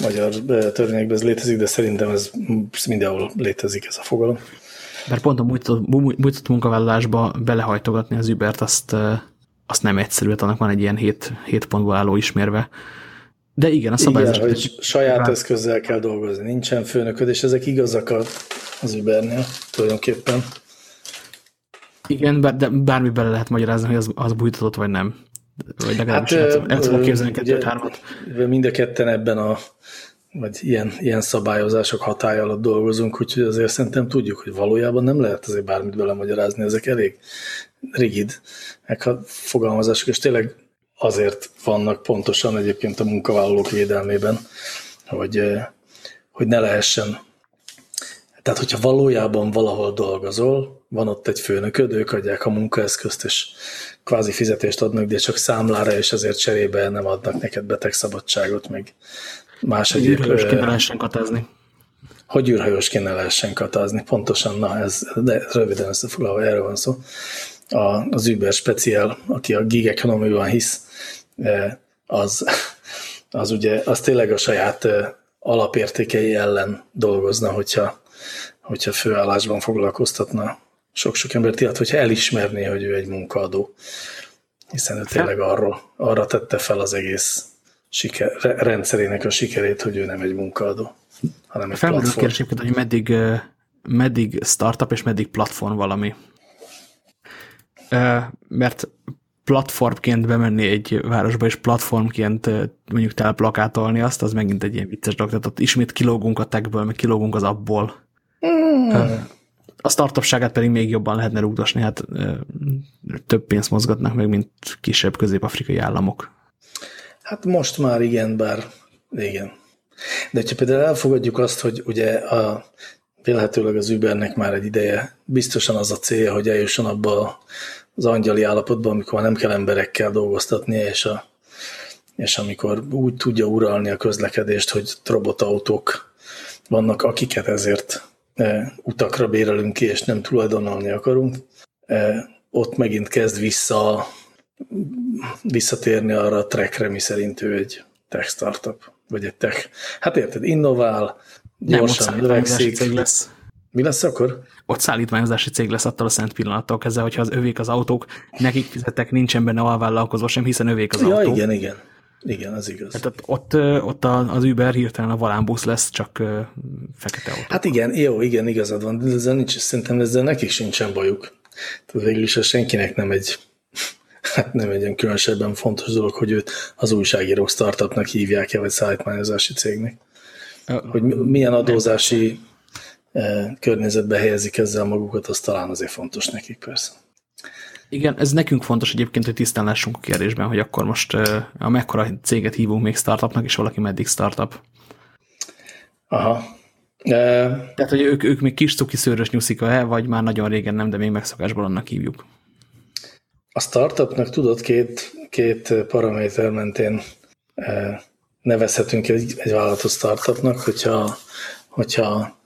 magyar törvényekben ez létezik, de szerintem ez mindenhol létezik ez a fogalom. Mert pont a bújtatott munkavállalásba belehajtogatni az Ubert, azt, azt nem egyszerű, hát annak van egy ilyen hét, hét pontból álló ismérve. De igen, a szabályozás... Igen, hogy saját rá... eszközzel kell dolgozni, nincsen főnököd, és ezek igazak az Ubernél tulajdonképpen. Igen, de bármi bele lehet magyarázni, hogy az, az bújtatott, vagy nem. Vagy legalábbis hát, el, el tudok képzelni kettőt, hármat. Mind a ketten ebben a vagy ilyen, ilyen szabályozások hatája alatt dolgozunk, úgyhogy azért szerintem tudjuk, hogy valójában nem lehet azért bármit belemagyarázni, ezek elég, rigid fogalmazások, és tényleg azért vannak pontosan egyébként a munkavállalók védelmében, hogy, hogy ne lehessen. Tehát, hogyha valójában valahol dolgozol, van ott egy főnököd, ők adják a munkaeszközt, és kvázi fizetést adnak, de csak számlára, és ezért cserébe nem adnak neked betegszabadságot, meg más egyéb... Űrhajósként lehessen katázni. Hogy űrhajósként ne lehessen katázni, pontosan, na ez, de röviden összefoglalva erről van szó. A, az Uber speciál, aki a gig economy hisz, az, az ugye, az tényleg a saját alapértékei ellen dolgozna, hogyha, hogyha főállásban foglalkoztatna sok-sok embert, illetve hogyha elismerné, hogy ő egy munkaadó. Hiszen ő tényleg arról, arra tette fel az egész siker, rendszerének a sikerét, hogy ő nem egy munkaadó, hanem egy Felmerül platform. kérdés, hogy meddig, meddig startup és meddig platform valami. Mert platformként bemenni egy városba, és platformként mondjuk teleplakátolni azt, az megint egy ilyen vicces dolog. Tehát ott ismét kilógunk a techből, meg kilógunk az appból. Mm. A startupságát pedig még jobban lehetne rúgdosni, hát több pénzt mozgatnak meg, mint kisebb közép-afrikai államok. Hát most már igen, bár igen. De ha például elfogadjuk azt, hogy ugye a, vélhetőleg az Ubernek már egy ideje biztosan az a célja, hogy eljusson abba az angyali állapotban, amikor nem kell emberekkel dolgoztatni, és, a, és amikor úgy tudja uralni a közlekedést, hogy robotautók vannak, akiket ezért utakra bérelünk ki, és nem tulajdonolni akarunk, e, ott megint kezd vissza visszatérni arra a trackre, mi szerint ő egy tech startup, vagy egy tech. Hát érted, innovál, gyorsan növekszik. lesz. Mi lesz akkor? Ott szállítmányozási cég lesz attól a szent pillanattól kezdve, hogyha az övék az autók, nekik fizettek, nincsen benne alvállalkozó sem, hiszen övék az ja, autó. igen, igen. Igen, az igaz. Hát ott, ott az Uber hirtelen a valánbusz lesz, csak fekete autó. Hát igen, jó, igen, igazad van, de ezzel nincs, szerintem ezzel nekik sincsen bajuk. Tehát végül is senkinek nem egy hát nem egy ilyen különösebben fontos dolog, hogy őt az újságírók startupnak hívják-e, vagy szállítmányozási cégnek. Hogy milyen adózási környezetbe helyezik ezzel magukat, az talán azért fontos nekik persze. Igen, ez nekünk fontos egyébként, hogy tisztán lássunk a kérdésben, hogy akkor most a mekkora céget hívunk még startupnak, és valaki meddig startup. Aha. Tehát, hogy ők, ők még kis cuki szőrös nyuszika-e, vagy már nagyon régen nem, de még megszokásból annak hívjuk. A startupnak tudod, két, két paraméter mentén nevezhetünk egy, egy vállalatot startupnak, hogyha, hogyha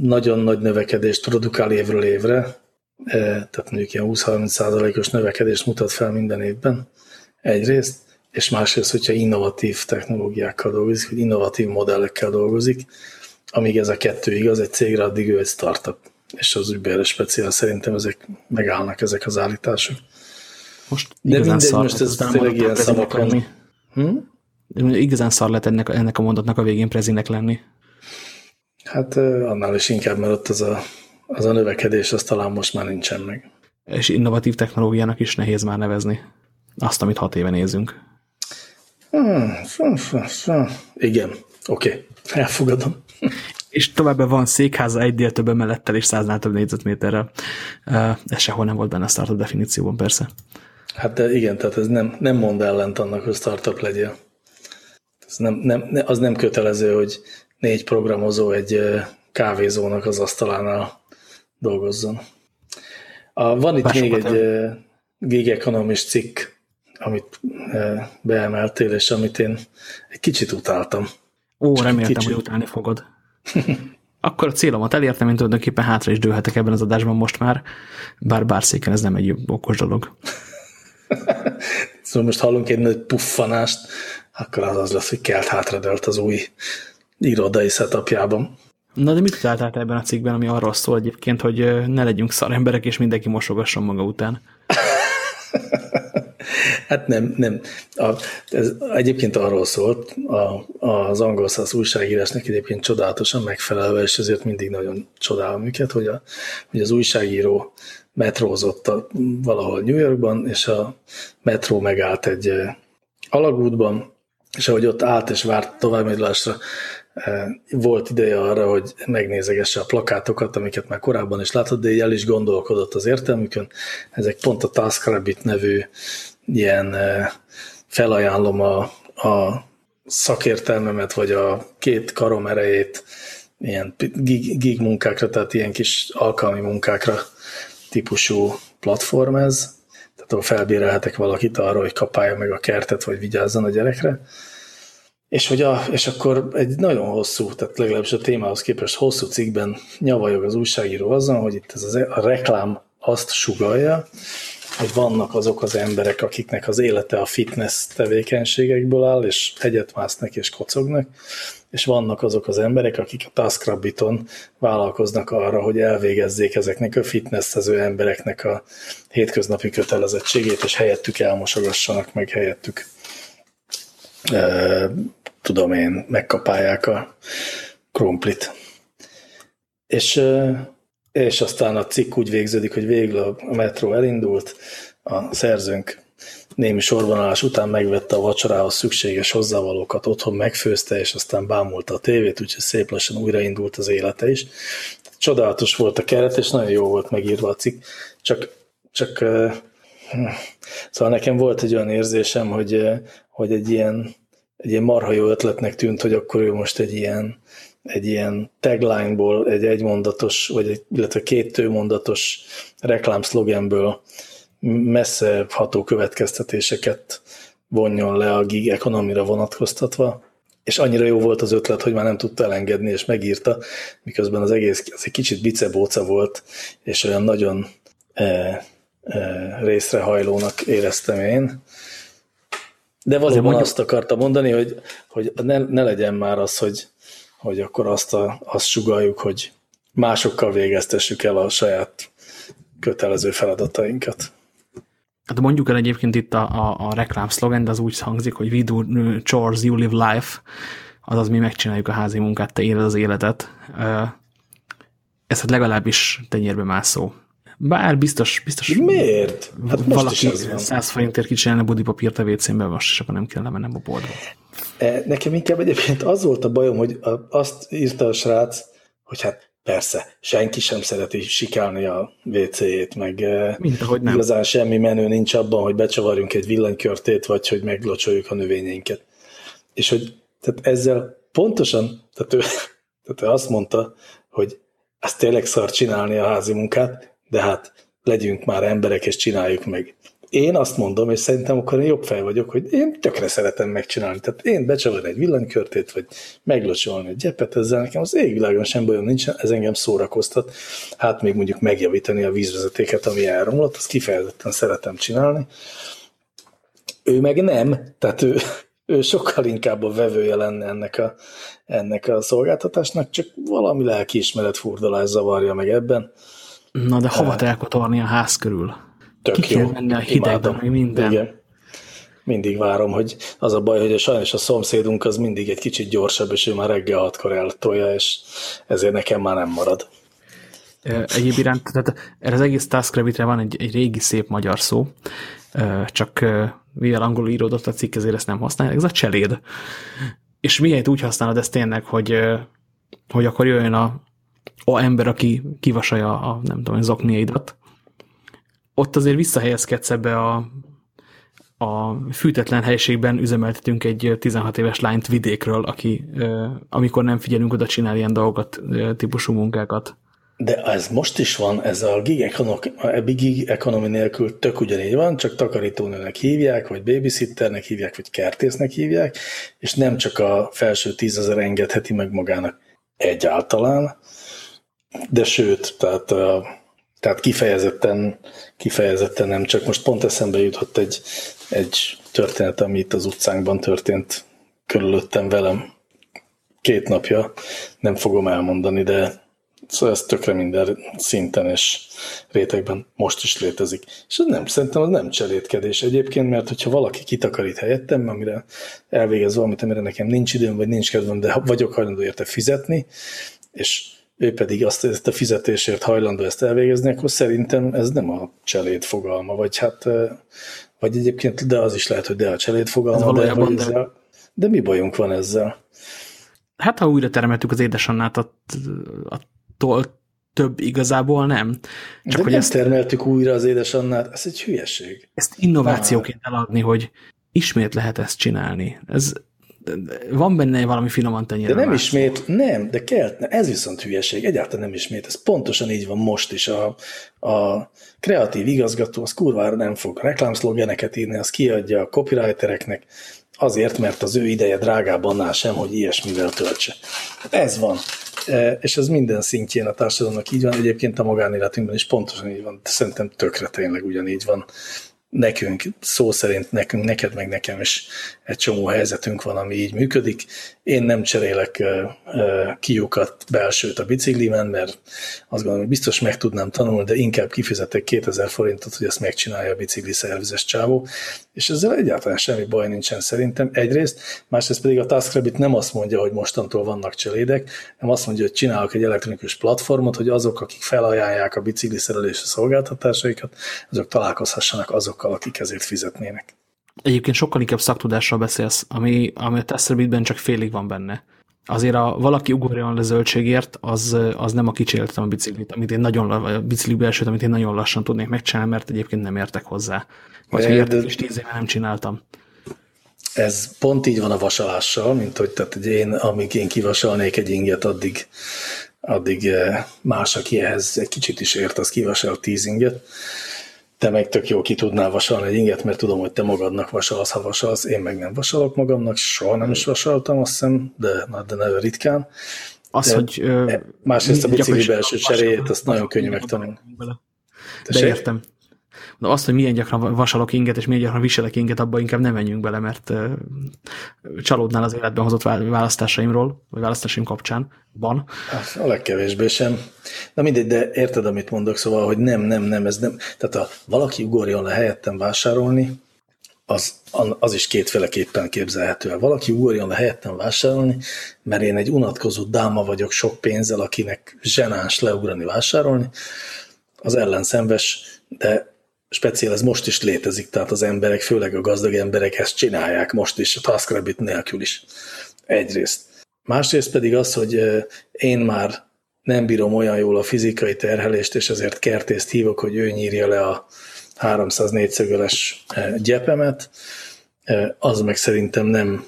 nagyon nagy növekedést produkál évről évre, tehát mondjuk ilyen 20-30 százalékos növekedést mutat fel minden évben egyrészt, és másrészt, hogyha innovatív technológiákkal dolgozik, vagy innovatív modellekkel dolgozik, amíg ez a kettő igaz, egy cégre addig ő egy startup. És az Uber speciál szerintem ezek megállnak ezek az állítások. Most De mindegy, szar, most ez tényleg ilyen szavakon. Hm? Igazán szar lett ennek, ennek a mondatnak a végén prezinek lenni. Hát annál is inkább, mert ott az a, az a növekedés, az talán most már nincsen meg. És innovatív technológiának is nehéz már nevezni. Azt, amit hat éve nézünk. Hmm, igen, oké, okay. elfogadom. és továbbá van székháza egynél több emelettel és száznál több négyzetméterrel. Ez sehol nem volt benne a startup definícióban, persze. Hát de igen, tehát ez nem, nem mond ellent annak, hogy startup legyél. Ez nem, nem, az nem kötelező, hogy négy programozó egy kávézónak az asztalánál dolgozzon. A, van itt Bár még egy gig economist cikk, amit beemeltél, és amit én egy kicsit utáltam. Ó, Csak reméltem, kicsit. hogy utálni fogod. Akkor a célomat elértem, én tulajdonképpen hátra is dőlhetek ebben az adásban most már, bár bár széken ez nem egy okos dolog. szóval most hallunk egy nagy puffanást, akkor az az lesz, hogy kelt hátradőlt az új irodai setupjában. Na de mit találtál ebben a cikkben, ami arról szól egyébként, hogy ne legyünk szar emberek, és mindenki mosogasson maga után? hát nem, nem. A, ez egyébként arról szólt, a, az angol száz újságírásnak egyébként csodálatosan megfelelve, és ezért mindig nagyon csodálom őket, hogy, a, hogy az újságíró metrózott a, valahol New Yorkban, és a metró megállt egy alagútban, és ahogy ott állt és várt továbbindulásra, volt ideje arra, hogy megnézegesse a plakátokat, amiket már korábban is látott, de így el is gondolkodott az értelmükön. Ezek pont a TaskRabbit nevű ilyen felajánlom a, a szakértelmemet, vagy a két karom erejét ilyen gig, gig munkákra, tehát ilyen kis alkalmi munkákra típusú platform ez, ahol felbérelhetek valakit arra, hogy kapálja meg a kertet, vagy vigyázzon a gyerekre. És, hogy a, és akkor egy nagyon hosszú, tehát legalábbis a témához képest hosszú cikkben nyavajog az újságíró azon, hogy itt ez az, a reklám azt sugalja, hogy vannak azok az emberek, akiknek az élete a fitness tevékenységekből áll, és hegyet másznak és kocognak, és vannak azok az emberek, akik a TaskRabbiton vállalkoznak arra, hogy elvégezzék ezeknek a fitnesszező embereknek a hétköznapi kötelezettségét, és helyettük elmosogassanak, meg helyettük e, tudom én, megkapálják a krumplit. És e, és aztán a cikk úgy végződik, hogy végül a metró elindult, a szerzőnk némi sorvonalás után megvette a vacsorához szükséges hozzávalókat, otthon megfőzte, és aztán bámulta a tévét, úgyhogy szép lassan újraindult az élete is. Csodálatos volt a keret, és nagyon jó volt megírva a cikk, csak, csak szóval nekem volt egy olyan érzésem, hogy, hogy egy ilyen, egy ilyen marha jó ötletnek tűnt, hogy akkor ő most egy ilyen egy ilyen tagline-ból, egy egymondatos, vagy egy, illetve két tőmondatos reklámszlogenből messze ható következtetéseket vonjon le a gig economy vonatkoztatva, és annyira jó volt az ötlet, hogy már nem tudta elengedni, és megírta, miközben az egész az egy kicsit bicebóca volt, és olyan nagyon e, e, részrehajlónak éreztem én. De valóban azt akarta mondani, hogy, hogy ne, ne legyen már az, hogy hogy akkor azt, a, azt sugaljuk, hogy másokkal végeztessük el a saját kötelező feladatainkat. Hát mondjuk el egyébként itt a, a, a reklám szlogen, de az úgy hangzik, hogy we do chores, you live life, azaz mi megcsináljuk a házi munkát, te éled az életet. Ez hát legalábbis tenyérbe mászó. Bár biztos, biztos. Miért? Hát valaki 100 forintért kicsinálna budipapírt a WC-ben, most is akkor nem kell mennem a boltba. E, nekem inkább egyébként az volt a bajom, hogy azt írta a srác, hogy hát persze, senki sem szereti sikálni a WC-ét, meg e, Mint ahogy nem. igazán semmi menő nincs abban, hogy becsavarjunk egy villanykörtét, vagy hogy meglocsoljuk a növényeinket. És hogy tehát ezzel pontosan, tehát ő, tehát ő azt mondta, hogy ezt tényleg szar csinálni a házi munkát, de hát legyünk már emberek, és csináljuk meg. Én azt mondom, és szerintem akkor én jobb fej vagyok, hogy én tökre szeretem megcsinálni. Tehát én becsavarni egy villanykörtét, vagy meglocsolni egy gyepet, ezzel nekem az égvilágon sem bajom nincs, ez engem szórakoztat. Hát még mondjuk megjavítani a vízvezetéket, ami elromlott, azt kifejezetten szeretem csinálni. Ő meg nem, tehát ő, ő sokkal inkább a vevője lenne ennek a, ennek a szolgáltatásnak, csak valami lelkiismeret furdalás zavarja meg ebben Na de hova telkotorni a ház körül? Tök Ki jó. kell menni a hidegben, meg minden. Igen. Mindig várom, hogy az a baj, hogy a sajnos a szomszédunk az mindig egy kicsit gyorsabb, és ő már reggel hatkor eltolja, és ezért nekem már nem marad. Egyéb iránt, tehát erre az egész TaskRabbit-re van egy, egy régi szép magyar szó, csak mivel angolul íródott a cikk, ezért ezt nem használják, ez a cseléd. És miért úgy használod ezt tényleg, hogy, hogy akkor jöjjön a, a ember, aki kivasalja a, nem tudom, zokniaidat, ott azért visszahelyezkedsz ebbe a, a fűtetlen helységben üzemeltetünk egy 16 éves lányt vidékről, aki amikor nem figyelünk oda, csinál ilyen dolgokat, típusú munkákat. De ez most is van, ez a gig economy, gig economy nélkül tök ugyanígy van, csak takarítónőnek hívják, vagy babysitternek hívják, vagy kertésznek hívják, és nem csak a felső tízezer engedheti meg magának egyáltalán, de sőt, tehát, tehát kifejezetten, kifejezetten nem csak most pont eszembe jutott egy, egy történet, ami itt az utcánkban történt körülöttem velem két napja, nem fogom elmondani, de szóval ez tökre minden szinten és rétegben most is létezik. És ez nem, szerintem az nem cserétkedés egyébként, mert hogyha valaki kitakarít helyettem, amire elvégez valamit, amire nekem nincs időm, vagy nincs kedvem, de vagyok hajlandó érte fizetni, és ő pedig azt ezt a fizetésért hajlandó ezt elvégezni, akkor szerintem ez nem a cselét fogalma, vagy hát, vagy egyébként, de az is lehet, hogy de a cselét fogalma, de, de, ezzel, de mi bajunk van ezzel? Hát, ha újra termeltük az édesannát, attól több igazából nem. Csak De hogy nem ezt termeltük újra az édesannát, ez egy hülyeség. Ezt innovációként eladni, hogy ismét lehet ezt csinálni. Ez, van benne valami finoman tenyér. De nem más. ismét, nem, de kell, ez viszont hülyeség, egyáltalán nem ismét, ez pontosan így van most is. A, a kreatív igazgató az kurvára nem fog reklámszlogeneket írni, az kiadja a copywritereknek, azért, mert az ő ideje drágább annál sem, hogy ilyesmivel töltse. Ez van. E, és ez minden szintjén a társadalomnak így van, egyébként a magánéletünkben is pontosan így van, szerintem tökre tényleg ugyanígy van nekünk, szó szerint nekünk, neked meg nekem is egy csomó helyzetünk van, ami így működik. Én nem cserélek kiukat belsőt a biciklimen, mert azt gondolom, hogy biztos meg tudnám tanulni, de inkább kifizetek 2000 forintot, hogy ezt megcsinálja a bicikli szervizes csávó, és ezzel egyáltalán semmi baj nincsen szerintem egyrészt, másrészt pedig a TaskRabbit nem azt mondja, hogy mostantól vannak cselédek, nem azt mondja, hogy csinálok egy elektronikus platformot, hogy azok, akik felajánlják a bicikli szerelési szolgáltatásaikat, azok találkozhassanak azokkal, akik ezért fizetnének. Egyébként sokkal inkább szaktudásról beszélsz, ami, ami a TaskRabbitben csak félig van benne. Azért a valaki ugorjon le zöldségért, az, az nem a kicséltem a biciklit, amit én nagyon, a bicikli belsőt, amit én nagyon lassan tudnék megcsinálni, mert egyébként nem értek hozzá. Vagy ha értek, és tíz éve nem csináltam. Ez pont így van a vasalással, mint hogy, tehát, hogy én, amíg én kivasalnék egy inget, addig, addig eh, más, aki ehhez egy kicsit is ért, az kivasal tíz inget te meg tök jó ki tudnál vasalni egy inget, mert tudom, hogy te magadnak vasalsz, ha vasalsz, én meg nem vasalok magamnak, soha nem is vasaltam, azt hiszem, de, de nagyon ritkán. Az, de, hogy... Másrészt a bicikli belső cseréjét, azt nagyon könnyű megtanulni. De azt, hogy milyen gyakran vasalok inget, és milyen gyakran viselek inget, abban inkább nem menjünk bele, mert csalódnál az életben hozott választásaimról, vagy választásaim kapcsán. Hát, a legkevésbé sem. Na mindegy, de érted, amit mondok, szóval, hogy nem, nem, nem, ez nem. Tehát ha valaki ugorjon le helyettem vásárolni, az, az is kétféleképpen képzelhető el. Valaki ugorjon le helyettem vásárolni, mert én egy unatkozó dáma vagyok sok pénzzel, akinek zsenáns leugrani vásárolni, az ellenszenves, de speciál ez most is létezik, tehát az emberek, főleg a gazdag emberek ezt csinálják most is, a TaskRabbit nélkül is. Egyrészt. Másrészt pedig az, hogy én már nem bírom olyan jól a fizikai terhelést, és ezért kertészt hívok, hogy ő nyírja le a 304 szögöles gyepemet, az meg szerintem nem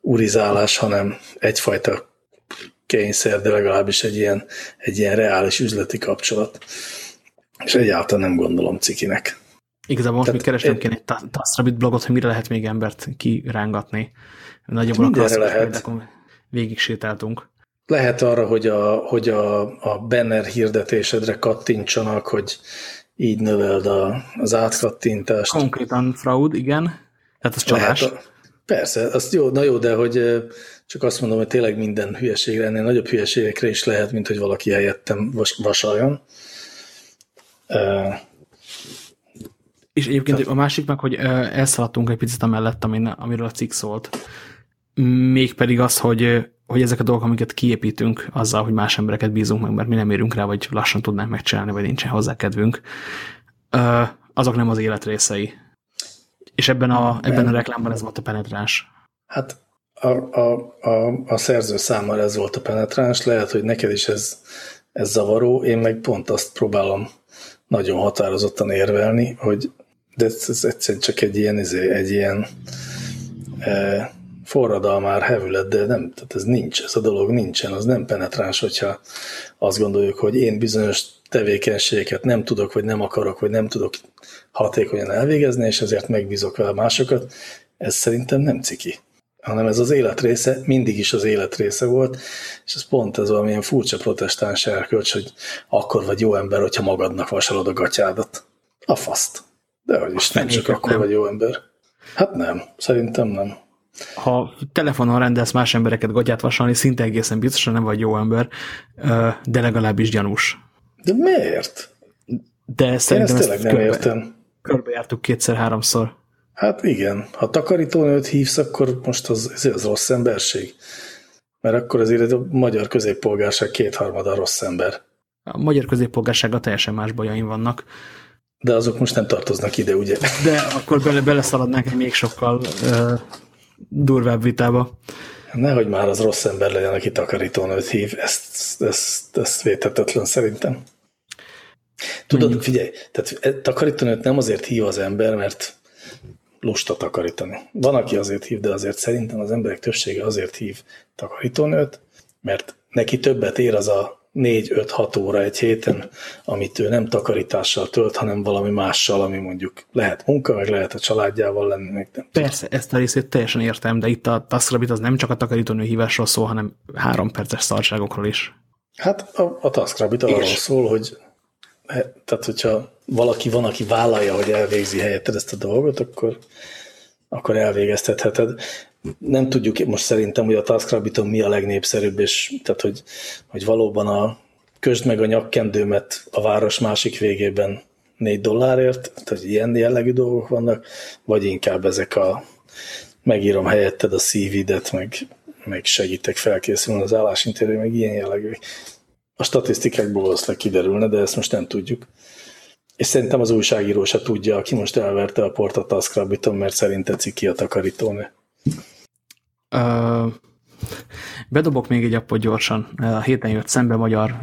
urizálás, hanem egyfajta kényszer, de legalábbis egy ilyen, egy ilyen reális üzleti kapcsolat. És egyáltalán nem gondolom cikinek. Igazából most még kerestem én... kéne egy TaskRabbit blogot, hogy mire lehet még embert kirángatni. Nagyjából a klasszikus lehet. végig sétáltunk. Lehet arra, hogy a, hogy a, a banner hirdetésedre kattintsanak, hogy így növeld a, az átkattintást. Konkrétan fraud, igen. Tehát az csalás. a, persze, azt jó, na jó, de hogy csak azt mondom, hogy tényleg minden hülyeségre, ennél nagyobb hülyeségekre is lehet, mint hogy valaki helyettem vas, vasaljon. És egyébként tehát... a másik meg, hogy elszaladtunk egy picit amellett, amin, amiről a cikk szólt. Mégpedig az, hogy, hogy ezek a dolgok, amiket kiépítünk azzal, hogy más embereket bízunk meg, mert mi nem érünk rá, vagy lassan tudnánk megcsinálni, vagy nincsen hozzá kedvünk, azok nem az élet részei. És ebben a, ebben a reklámban ez volt a penetráns. Hát a, a, a, a szerző számára ez volt a penetráns, lehet, hogy neked is ez, ez zavaró, én meg pont azt próbálom nagyon határozottan érvelni, hogy de ez, ez egyszerűen csak egy ilyen, izé, egy ilyen e, forradalmár hevület, de nem, tehát ez nincs, ez a dolog nincsen, az nem penetráns, hogyha azt gondoljuk, hogy én bizonyos tevékenységeket nem tudok, vagy nem akarok, vagy nem tudok hatékonyan elvégezni, és ezért megbízok vele másokat, ez szerintem nem ciki hanem ez az élet része, mindig is az élet része volt, és ez pont ez valamilyen furcsa protestáns erkölcs, hogy akkor vagy jó ember, hogyha magadnak vasalod a gatyádat. A faszt. De hogy is, nem csak akkor nem. vagy jó ember. Hát nem, szerintem nem. Ha telefonon rendelsz más embereket gatyát vasalni, szinte egészen biztosan nem vagy jó ember, de legalábbis gyanús. De miért? De szerintem Én ezt tényleg nem körbe, értem. Körbejártuk kétszer-háromszor. Hát igen, ha takarítónőt hívsz, akkor most az, az, rossz emberség. Mert akkor azért a magyar középpolgárság kétharmada rossz ember. A magyar középpolgársággal teljesen más bajaim vannak. De azok most nem tartoznak ide, ugye? De akkor bele, beleszaladnánk egy még sokkal uh, durvább vitába. Nehogy már az rossz ember legyen, aki takarítónőt hív, ezt, ezt, ezt vétetetlen szerintem. Tudod, Mondjuk. figyelj, tehát e, takarítónőt nem azért hív az ember, mert lusta takarítani. Van, aki azért hív, de azért szerintem az emberek többsége azért hív takarítónőt, mert neki többet ér az a 4-5-6 óra egy héten, amit ő nem takarítással tölt, hanem valami mással, ami mondjuk lehet munka, meg lehet a családjával lenni. Meg nem Persze, tudom. ezt a részét teljesen értem, de itt a TaskRabbit az nem csak a takarítónő hívásról szól, hanem három perces szarságokról is. Hát a, a TaskRabbit arról szól, hogy tehát hogyha valaki van, aki vállalja, hogy elvégzi helyetted ezt a dolgot, akkor, akkor elvégeztetheted. Nem tudjuk most szerintem, hogy a TaskRabbiton mi a legnépszerűbb, és tehát, hogy, hogy valóban a közd meg a nyakkendőmet a város másik végében 4 dollárért, tehát hogy ilyen jellegű dolgok vannak, vagy inkább ezek a megírom helyetted a CV-det, meg, meg segítek felkészülni az állásinterjú, meg ilyen jellegű. A statisztikákból valószínűleg kiderülne, de ezt most nem tudjuk. És szerintem az újságíró se tudja, aki most elverte a portat a Scrabbiton, mert szerinte ciki a takarítónő. Uh, bedobok még egy appot gyorsan. A héten jött szembe magyar,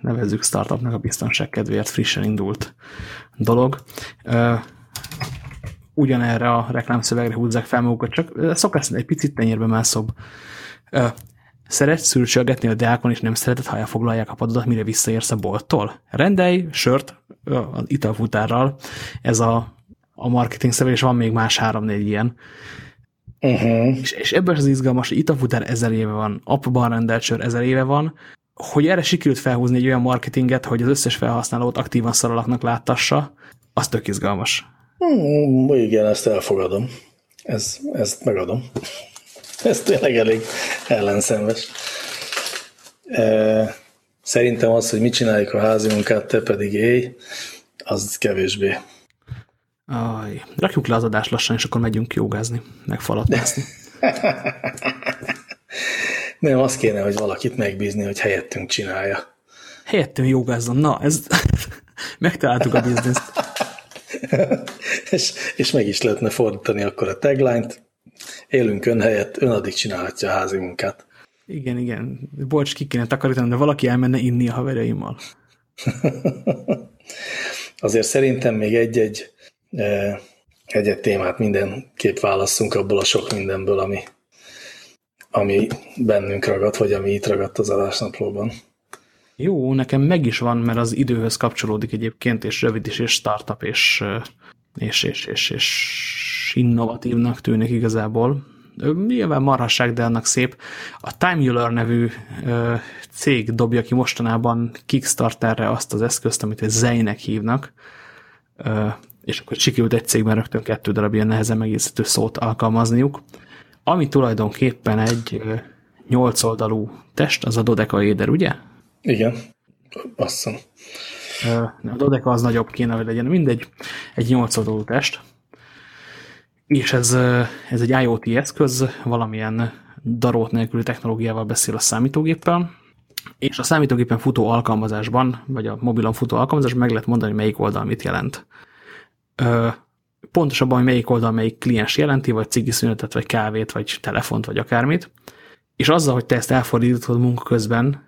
nevezzük startupnak a biztonság kedvéért frissen indult dolog. Uh, ugyanerre a reklámszövegre húzzák fel magukat, csak szokás egy picit tenyérbe mászóbb. Szeretsz szülcsölgetni a deákon, és nem szereted, ha elfoglalják a padodat, mire visszaérsz a bolttól? Rendelj sört az italfutárral. Ez a, a marketing szöveg, és van még más három-négy ilyen. Uh-huh. És, és ebből az izgalmas, hogy italfutár ezer éve van, appban rendelt sör ezer éve van, hogy erre sikerült felhúzni egy olyan marketinget, hogy az összes felhasználót aktívan szaralaknak láttassa, az tök izgalmas. Hmm, igen, ezt elfogadom. Ez, ezt megadom. Ez tényleg elég ellenszenves. Szerintem az, hogy mit csináljuk a házi munkát, te pedig éj, az kevésbé. Aj, rakjuk le az adást lassan, és akkor megyünk jogázni, meg falatmászni. Nem, az kéne, hogy valakit megbízni, hogy helyettünk csinálja. Helyettünk jogázzon, na, ez megtaláltuk a bizniszt. és, és meg is lehetne fordítani akkor a tagline-t, élünk ön helyett, ön addig csinálhatja a házi munkát. Igen, igen. Bocs, ki kéne takarítani, de valaki elmenne inni a haverjaimmal. Azért szerintem még egy-egy e, egy-egy témát mindenképp válasszunk abból a sok mindenből, ami, ami bennünk ragadt, vagy ami itt ragadt az adásnaplóban. Jó, nekem meg is van, mert az időhöz kapcsolódik egyébként, és rövid is, és startup, és, és, és, és, és innovatívnak tűnik igazából nyilván marhasság, de annak szép. A Time Euler nevű cég dobja ki mostanában Kickstarterre azt az eszközt, amit egy Zeinek hívnak, és akkor sikerült egy cégben rögtön kettő darab ilyen nehezen megészítő szót alkalmazniuk, ami tulajdonképpen egy nyolc oldalú test, az a dodekaéder, ugye? Igen, azt hiszem. A dodeka az nagyobb kéne, hogy legyen, mindegy, egy nyolc oldalú test, és ez, ez egy IoT eszköz, valamilyen darót nélküli technológiával beszél a számítógéppel, és a számítógépen futó alkalmazásban, vagy a mobilon futó alkalmazásban meg lehet mondani, melyik oldal mit jelent. Pontosabban, hogy melyik oldal melyik kliens jelenti, vagy cigiszünetet, vagy kávét, vagy telefont, vagy akármit. És azzal, hogy te ezt elfordítod munka közben,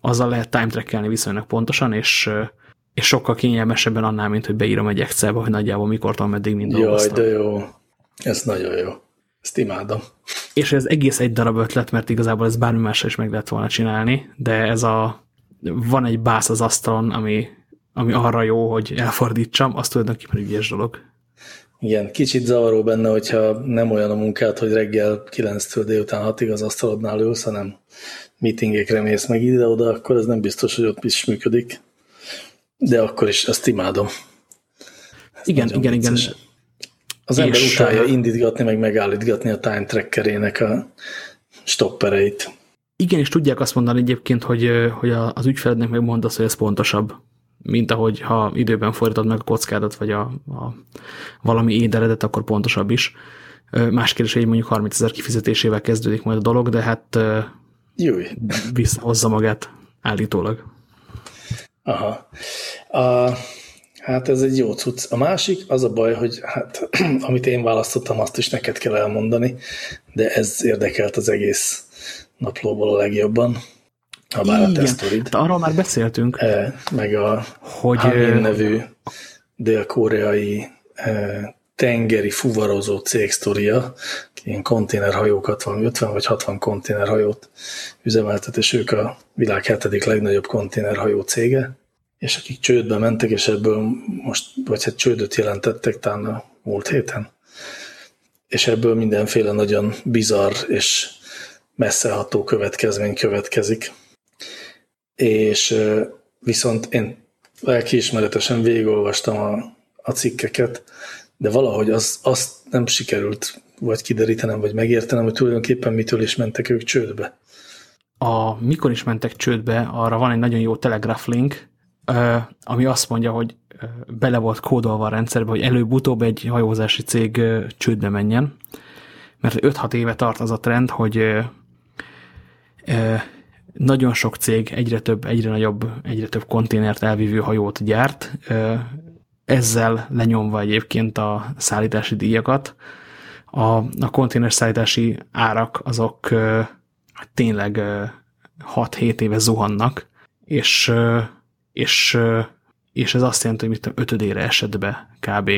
azzal lehet time trackelni viszonylag pontosan, és és sokkal kényelmesebben annál, mint hogy beírom egy Excelbe, hogy nagyjából mikortól meddig mind Jaj, de jó. Ez nagyon jó. Ezt imádom. És ez egész egy darab ötlet, mert igazából ez bármi másra is meg lehet volna csinálni, de ez a van egy bász az asztalon, ami, ami arra jó, hogy elfordítsam, az tulajdonképpen ügyes dolog. Igen, kicsit zavaró benne, hogyha nem olyan a munkát, hogy reggel 9-től délután 6-ig az asztalodnál ülsz, hanem meetingekre mész meg ide-oda, akkor ez nem biztos, hogy ott is működik de akkor is azt imádom. Ez igen, igen, vicces. igen. Az és ember utálja indítgatni, meg megállítgatni a time trackerének a stoppereit. Igen, és tudják azt mondani egyébként, hogy, hogy az ügyfelednek megmondasz, hogy ez pontosabb, mint ahogy ha időben fordítod meg a kockádat, vagy a, a valami éderedet, akkor pontosabb is. Más kérdés, hogy mondjuk 30 ezer kifizetésével kezdődik majd a dolog, de hát Júj. visszahozza magát állítólag. Aha. A, Hát ez egy jó cucc. A másik, az a baj, hogy hát, amit én választottam, azt is neked kell elmondani, de ez érdekelt az egész naplóból a legjobban. Ha bár Igen, a tesztorid. Hát arról már beszéltünk. E, meg a hogy Hamin nevű dél-koreai e, tengeri fuvarozó cég sztoria, ilyen konténerhajókat, van 50 vagy 60 konténerhajót üzemeltet, és ők a világ hetedik legnagyobb konténerhajó cége, és akik csődbe mentek, és ebből most, vagy hát csődöt jelentettek talán a múlt héten, és ebből mindenféle nagyon bizarr és messzeható következmény következik. És viszont én lelkiismeretesen végigolvastam a, a cikkeket, de valahogy az, azt nem sikerült vagy kiderítenem, vagy megértenem, hogy tulajdonképpen mitől is mentek ők csődbe. A mikor is mentek csődbe, arra van egy nagyon jó telegraph link, ami azt mondja, hogy bele volt kódolva a rendszerbe, hogy előbb-utóbb egy hajózási cég csődbe menjen, mert 5-6 éve tart az a trend, hogy nagyon sok cég egyre több, egyre nagyobb, egyre több konténert elvívő hajót gyárt, ezzel lenyomva egyébként a szállítási díjakat. A, a konténer szállítási árak azok tényleg 6-7 éve zuhannak, és, és, és ez azt jelenti, hogy mit ötödére esett be kb.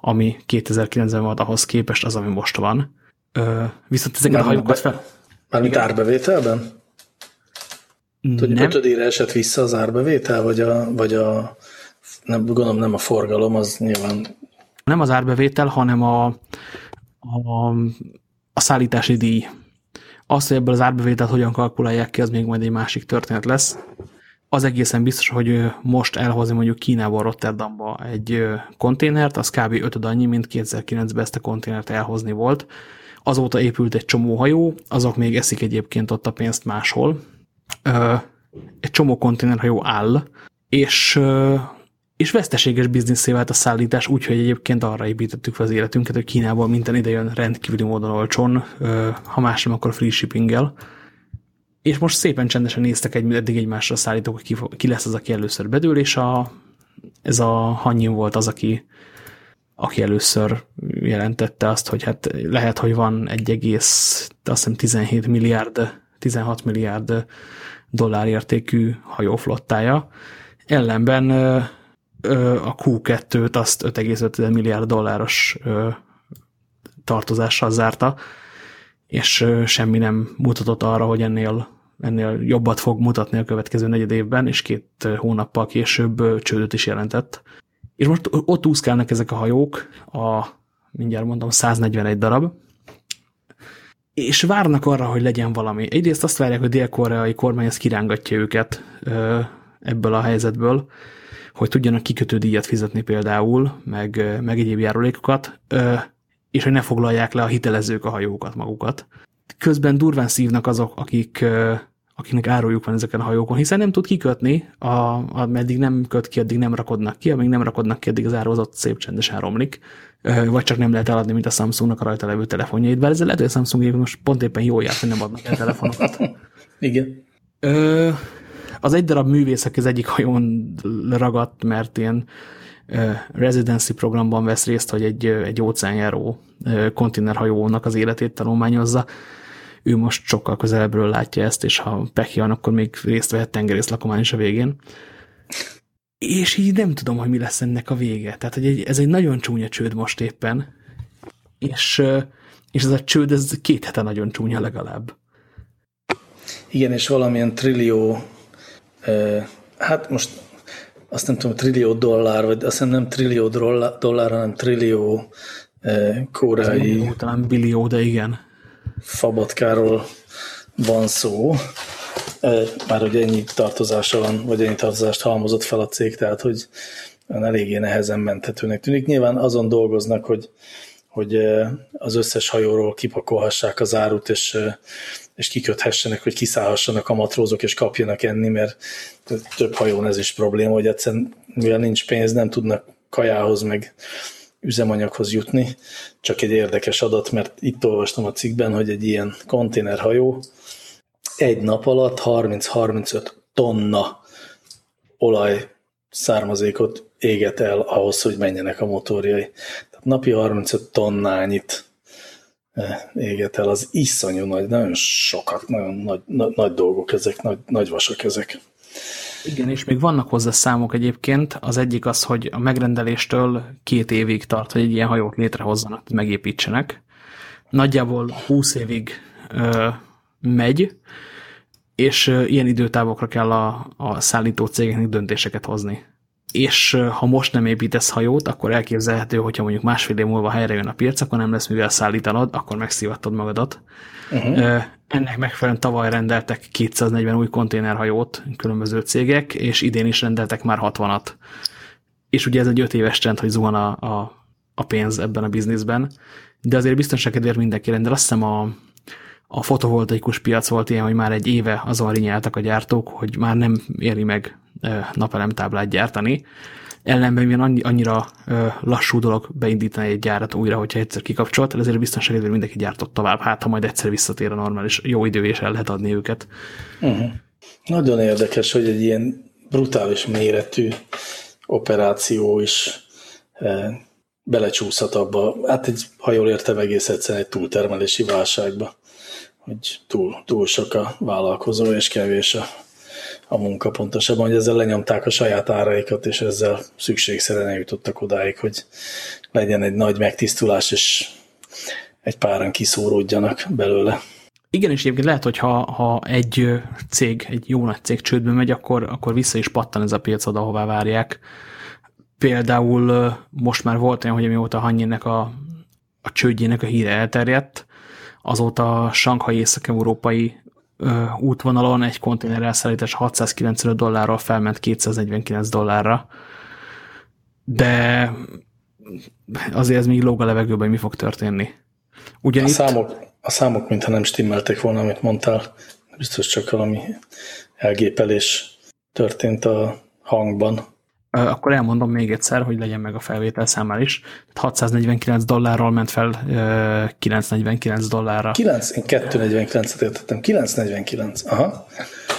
ami 2009-ben volt ahhoz képest az, ami most van. Viszont ezeket a hajókat fel... Mármint árbevételben? Hogy nem. ötödére esett vissza az árbevétel, vagy a, vagy a nem, gondolom nem a forgalom, az nyilván... Nem az árbevétel, hanem a, a, a szállítási díj. Azt, hogy ebből az árbevételt hogyan kalkulálják ki, az még majd egy másik történet lesz. Az egészen biztos, hogy most elhozni mondjuk Kínából Rotterdamba egy konténert, az kb. ötöd annyi, mint 2009-ben ezt a konténert elhozni volt. Azóta épült egy csomó hajó, azok még eszik egyébként ott a pénzt máshol. Egy csomó konténerhajó áll, és és veszteséges bizniszé vált a szállítás, úgyhogy egyébként arra építettük fel az életünket, hogy Kínából minden ide jön rendkívüli módon olcsón, ha más nem, akkor free shipping-gel. És most szépen csendesen néztek egy, eddig egymásra szállítók, hogy ki, ki lesz az, aki először bedől, és a, ez a Hanyim volt az, aki, aki először jelentette azt, hogy hát lehet, hogy van egy egész, azt hiszem 17 milliárd, 16 milliárd dollár értékű hajóflottája. Ellenben a Q2-t azt 5,5 milliárd dolláros tartozással zárta, és semmi nem mutatott arra, hogy ennél, ennél jobbat fog mutatni a következő negyed évben, és két hónappal később csődöt is jelentett. És most ott úszkálnak ezek a hajók, a mindjárt mondom 141 darab, és várnak arra, hogy legyen valami. Egyrészt azt várják, hogy dél-koreai kormány ezt kirángatja őket ebből a helyzetből, hogy tudjanak kikötődíjat fizetni például, meg, meg egyéb járulékokat, és hogy ne foglalják le a hitelezők a hajókat magukat. Közben durván szívnak azok, akik, akiknek áruljuk van ezeken a hajókon, hiszen nem tud kikötni, a, a, meddig nem köt ki, addig nem rakodnak ki, amíg nem rakodnak ki, addig az áruhozat szép csendesen romlik, vagy csak nem lehet eladni, mint a Samsungnak a rajta levő telefonjait, bár ezzel lehet, hogy a Samsung most pont éppen jól járt, hogy nem adnak el telefonokat. Igen. Ö, az egy darab művész, aki az egyik hajón ragadt, mert ilyen residency programban vesz részt, hogy egy, egy óceánjáró konténerhajónak az életét tanulmányozza. Ő most sokkal közelebbről látja ezt, és ha van, akkor még részt vehet tengerészlakomány is a végén. És így nem tudom, hogy mi lesz ennek a vége. Tehát hogy ez egy nagyon csúnya csőd most éppen, és, és ez a csőd, ez két hete nagyon csúnya legalább. Igen, és valamilyen trillió hát most azt nem tudom, trillió dollár, vagy azt hiszem nem trillió dollár, hanem trillió koreai... Talán billió, de igen. Fabatkáról van szó. Már hogy ennyi tartozása van, vagy ennyi tartozást halmozott fel a cég, tehát hogy eléggé nehezen menthetőnek tűnik. Nyilván azon dolgoznak, hogy, hogy az összes hajóról kipakolhassák az árut, és és kiköthessenek, hogy kiszállhassanak a matrózok, és kapjanak enni, mert több hajón ez is probléma, hogy egyszerűen, mivel nincs pénz, nem tudnak kajához, meg üzemanyaghoz jutni. Csak egy érdekes adat, mert itt olvastam a cikkben, hogy egy ilyen konténerhajó egy nap alatt 30-35 tonna olaj származékot éget el ahhoz, hogy menjenek a motorjai. Napi 35 tonnányit éget el, az iszonyú nagy, nagyon sokat, nagyon nagy, nagy, nagy dolgok ezek, nagy, nagy vasak ezek. Igen, és még vannak hozzá számok egyébként. Az egyik az, hogy a megrendeléstől két évig tart, hogy egy ilyen hajót létrehozzanak, megépítsenek. Nagyjából 20 évig ö, megy, és ö, ilyen időtávokra kell a, a szállító cégeknek döntéseket hozni. És ha most nem építesz hajót, akkor elképzelhető, hogyha mondjuk másfél év múlva helyre jön a piac, akkor nem lesz mivel szállítanod, akkor megszivattad magadat. Uh -huh. Ennek megfelelően tavaly rendeltek 240 új konténerhajót különböző cégek, és idén is rendeltek már 60-at. És ugye ez egy öt éves trend, hogy zuhan a, a, a pénz ebben a bizniszben, de azért biztonságedért mindenki rendel. Azt hiszem a, a fotovoltaikus piac volt ilyen, hogy már egy éve azon rinyáltak a gyártók, hogy már nem éri meg napelemtáblát gyártani, ellenben annyi, annyira lassú dolog beindítani egy gyárat újra, hogyha egyszer kikapcsolt, ezért a biztonságedvér mindenki gyártott tovább, hát ha majd egyszer visszatér a normális jó idő, és el lehet adni őket. Uh -huh. Nagyon érdekes, hogy egy ilyen brutális méretű operáció is belecsúszhat abba, hát egy, ha jól értem, egész egyszerűen egy túltermelési válságba, hogy túl, túl sok a vállalkozó, és kevés a a munka pontosabban, hogy ezzel lenyomták a saját áraikat, és ezzel szükségszerűen eljutottak odáig, hogy legyen egy nagy megtisztulás, és egy páran kiszóródjanak belőle. Igen, és egyébként lehet, hogy ha, ha egy cég, egy jó nagy cég csődbe megy, akkor, akkor vissza is pattan ez a piac oda, ahová várják. Például most már volt olyan, hogy amióta Hanyének a, a csődjének a híre elterjedt, azóta a Sanghai észak-európai útvonalon egy konténer elszállítás 695 dollárról felment 249 dollárra. De azért ez még lóg a levegőben, mi fog történni. Ugyan a, itt... számok, a számok, mintha nem stimmeltek volna, amit mondtál, biztos csak valami elgépelés történt a hangban. Akkor elmondom még egyszer, hogy legyen meg a felvétel számára is. 649 dollárról ment fel 949 dollárra. 9, én 249-et értettem. 949, aha.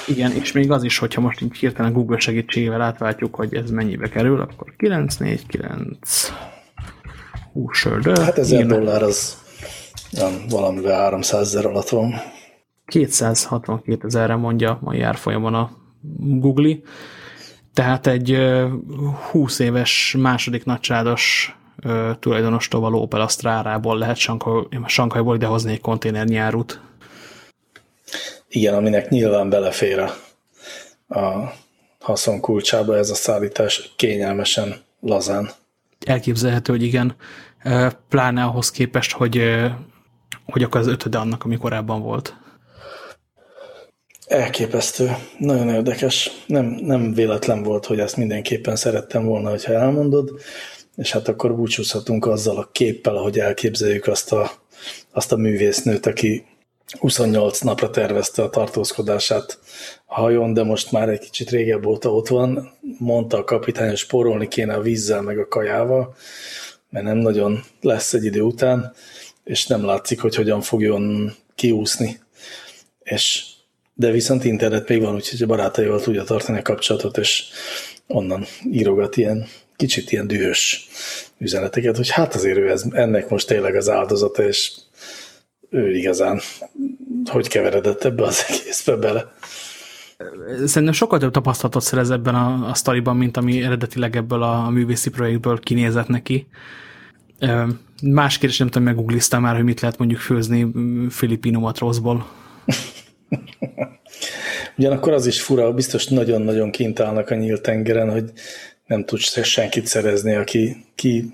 Igen, és még az is, hogyha most így hirtelen Google segítségével átváltjuk, hogy ez mennyibe kerül, akkor 949 húsördő. Hát 1000 dollár az nem, valamivel 300 ezer alatt van. 262 ezerre mondja mai árfolyamon a Google. Tehát egy 20 éves második nagysádos tulajdonostól való Opel Astra-rából lehet Sankajból idehozni egy konténernyi árut. Igen, aminek nyilván belefér a, a haszon kulcsába ez a szállítás kényelmesen, lazán. Elképzelhető, hogy igen. Pláne ahhoz képest, hogy, hogy akkor az ötöde annak, ami korábban volt. Elképesztő, nagyon érdekes. Nem, nem véletlen volt, hogy ezt mindenképpen szerettem volna, hogyha elmondod, és hát akkor búcsúzhatunk azzal a képpel, ahogy elképzeljük azt a, azt a művésznőt, aki 28 napra tervezte a tartózkodását a hajón, de most már egy kicsit régebb óta ott van. Mondta a kapitány, hogy spórolni kéne a vízzel meg a kajával, mert nem nagyon lesz egy idő után, és nem látszik, hogy hogyan fogjon kiúszni. És de viszont internet még van, úgyhogy a barátaival tudja tartani a kapcsolatot, és onnan írogat ilyen kicsit ilyen dühös üzeneteket, hogy hát azért ő ez, ennek most tényleg az áldozata, és ő igazán hogy keveredett ebbe az egészbe bele. Szerintem sokkal több tapasztalatot szerez ebben a, a sztoriban, mint ami eredetileg ebből a, a művészi projektből kinézett neki. Más kérdés, nem tudom, meggoogliztam már, hogy mit lehet mondjuk főzni filipino matroszból. Ugyanakkor az is fura, biztos nagyon-nagyon kint állnak a nyílt tengeren, hogy nem tudsz senkit szerezni, aki ki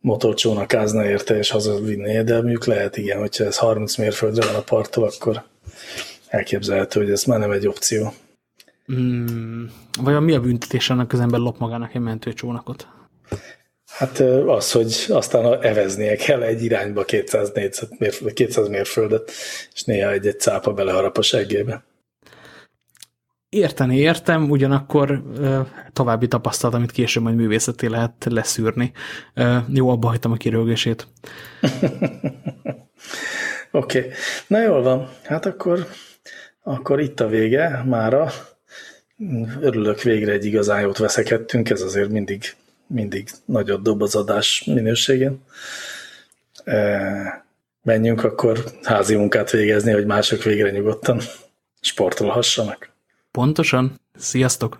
motorcsónakázna érte és hazavinné, de mondjuk lehet igen, hogyha ez 30 mérföldre van a parttól, akkor elképzelhető, hogy ez már nem egy opció. Hmm, vajon mi a büntetés annak az ember lop magának egy mentőcsónakot? Hát az, hogy aztán eveznie kell egy irányba 200, mérföldet, 200 mérföldet, és néha egy-egy cápa beleharap a seggébe. Érteni értem, ugyanakkor további tapasztalat, amit később majd művészeti lehet leszűrni. Jó, abba hagytam a kirőgését. Oké, okay. na jól van. Hát akkor, akkor itt a vége mára. Örülök, végre egy igazán jót veszekedtünk, ez azért mindig, mindig nagyot dob az adás minőségén. Menjünk akkor házi munkát végezni, hogy mások végre nyugodtan sportolhassanak. Pontosan. Sziasztok!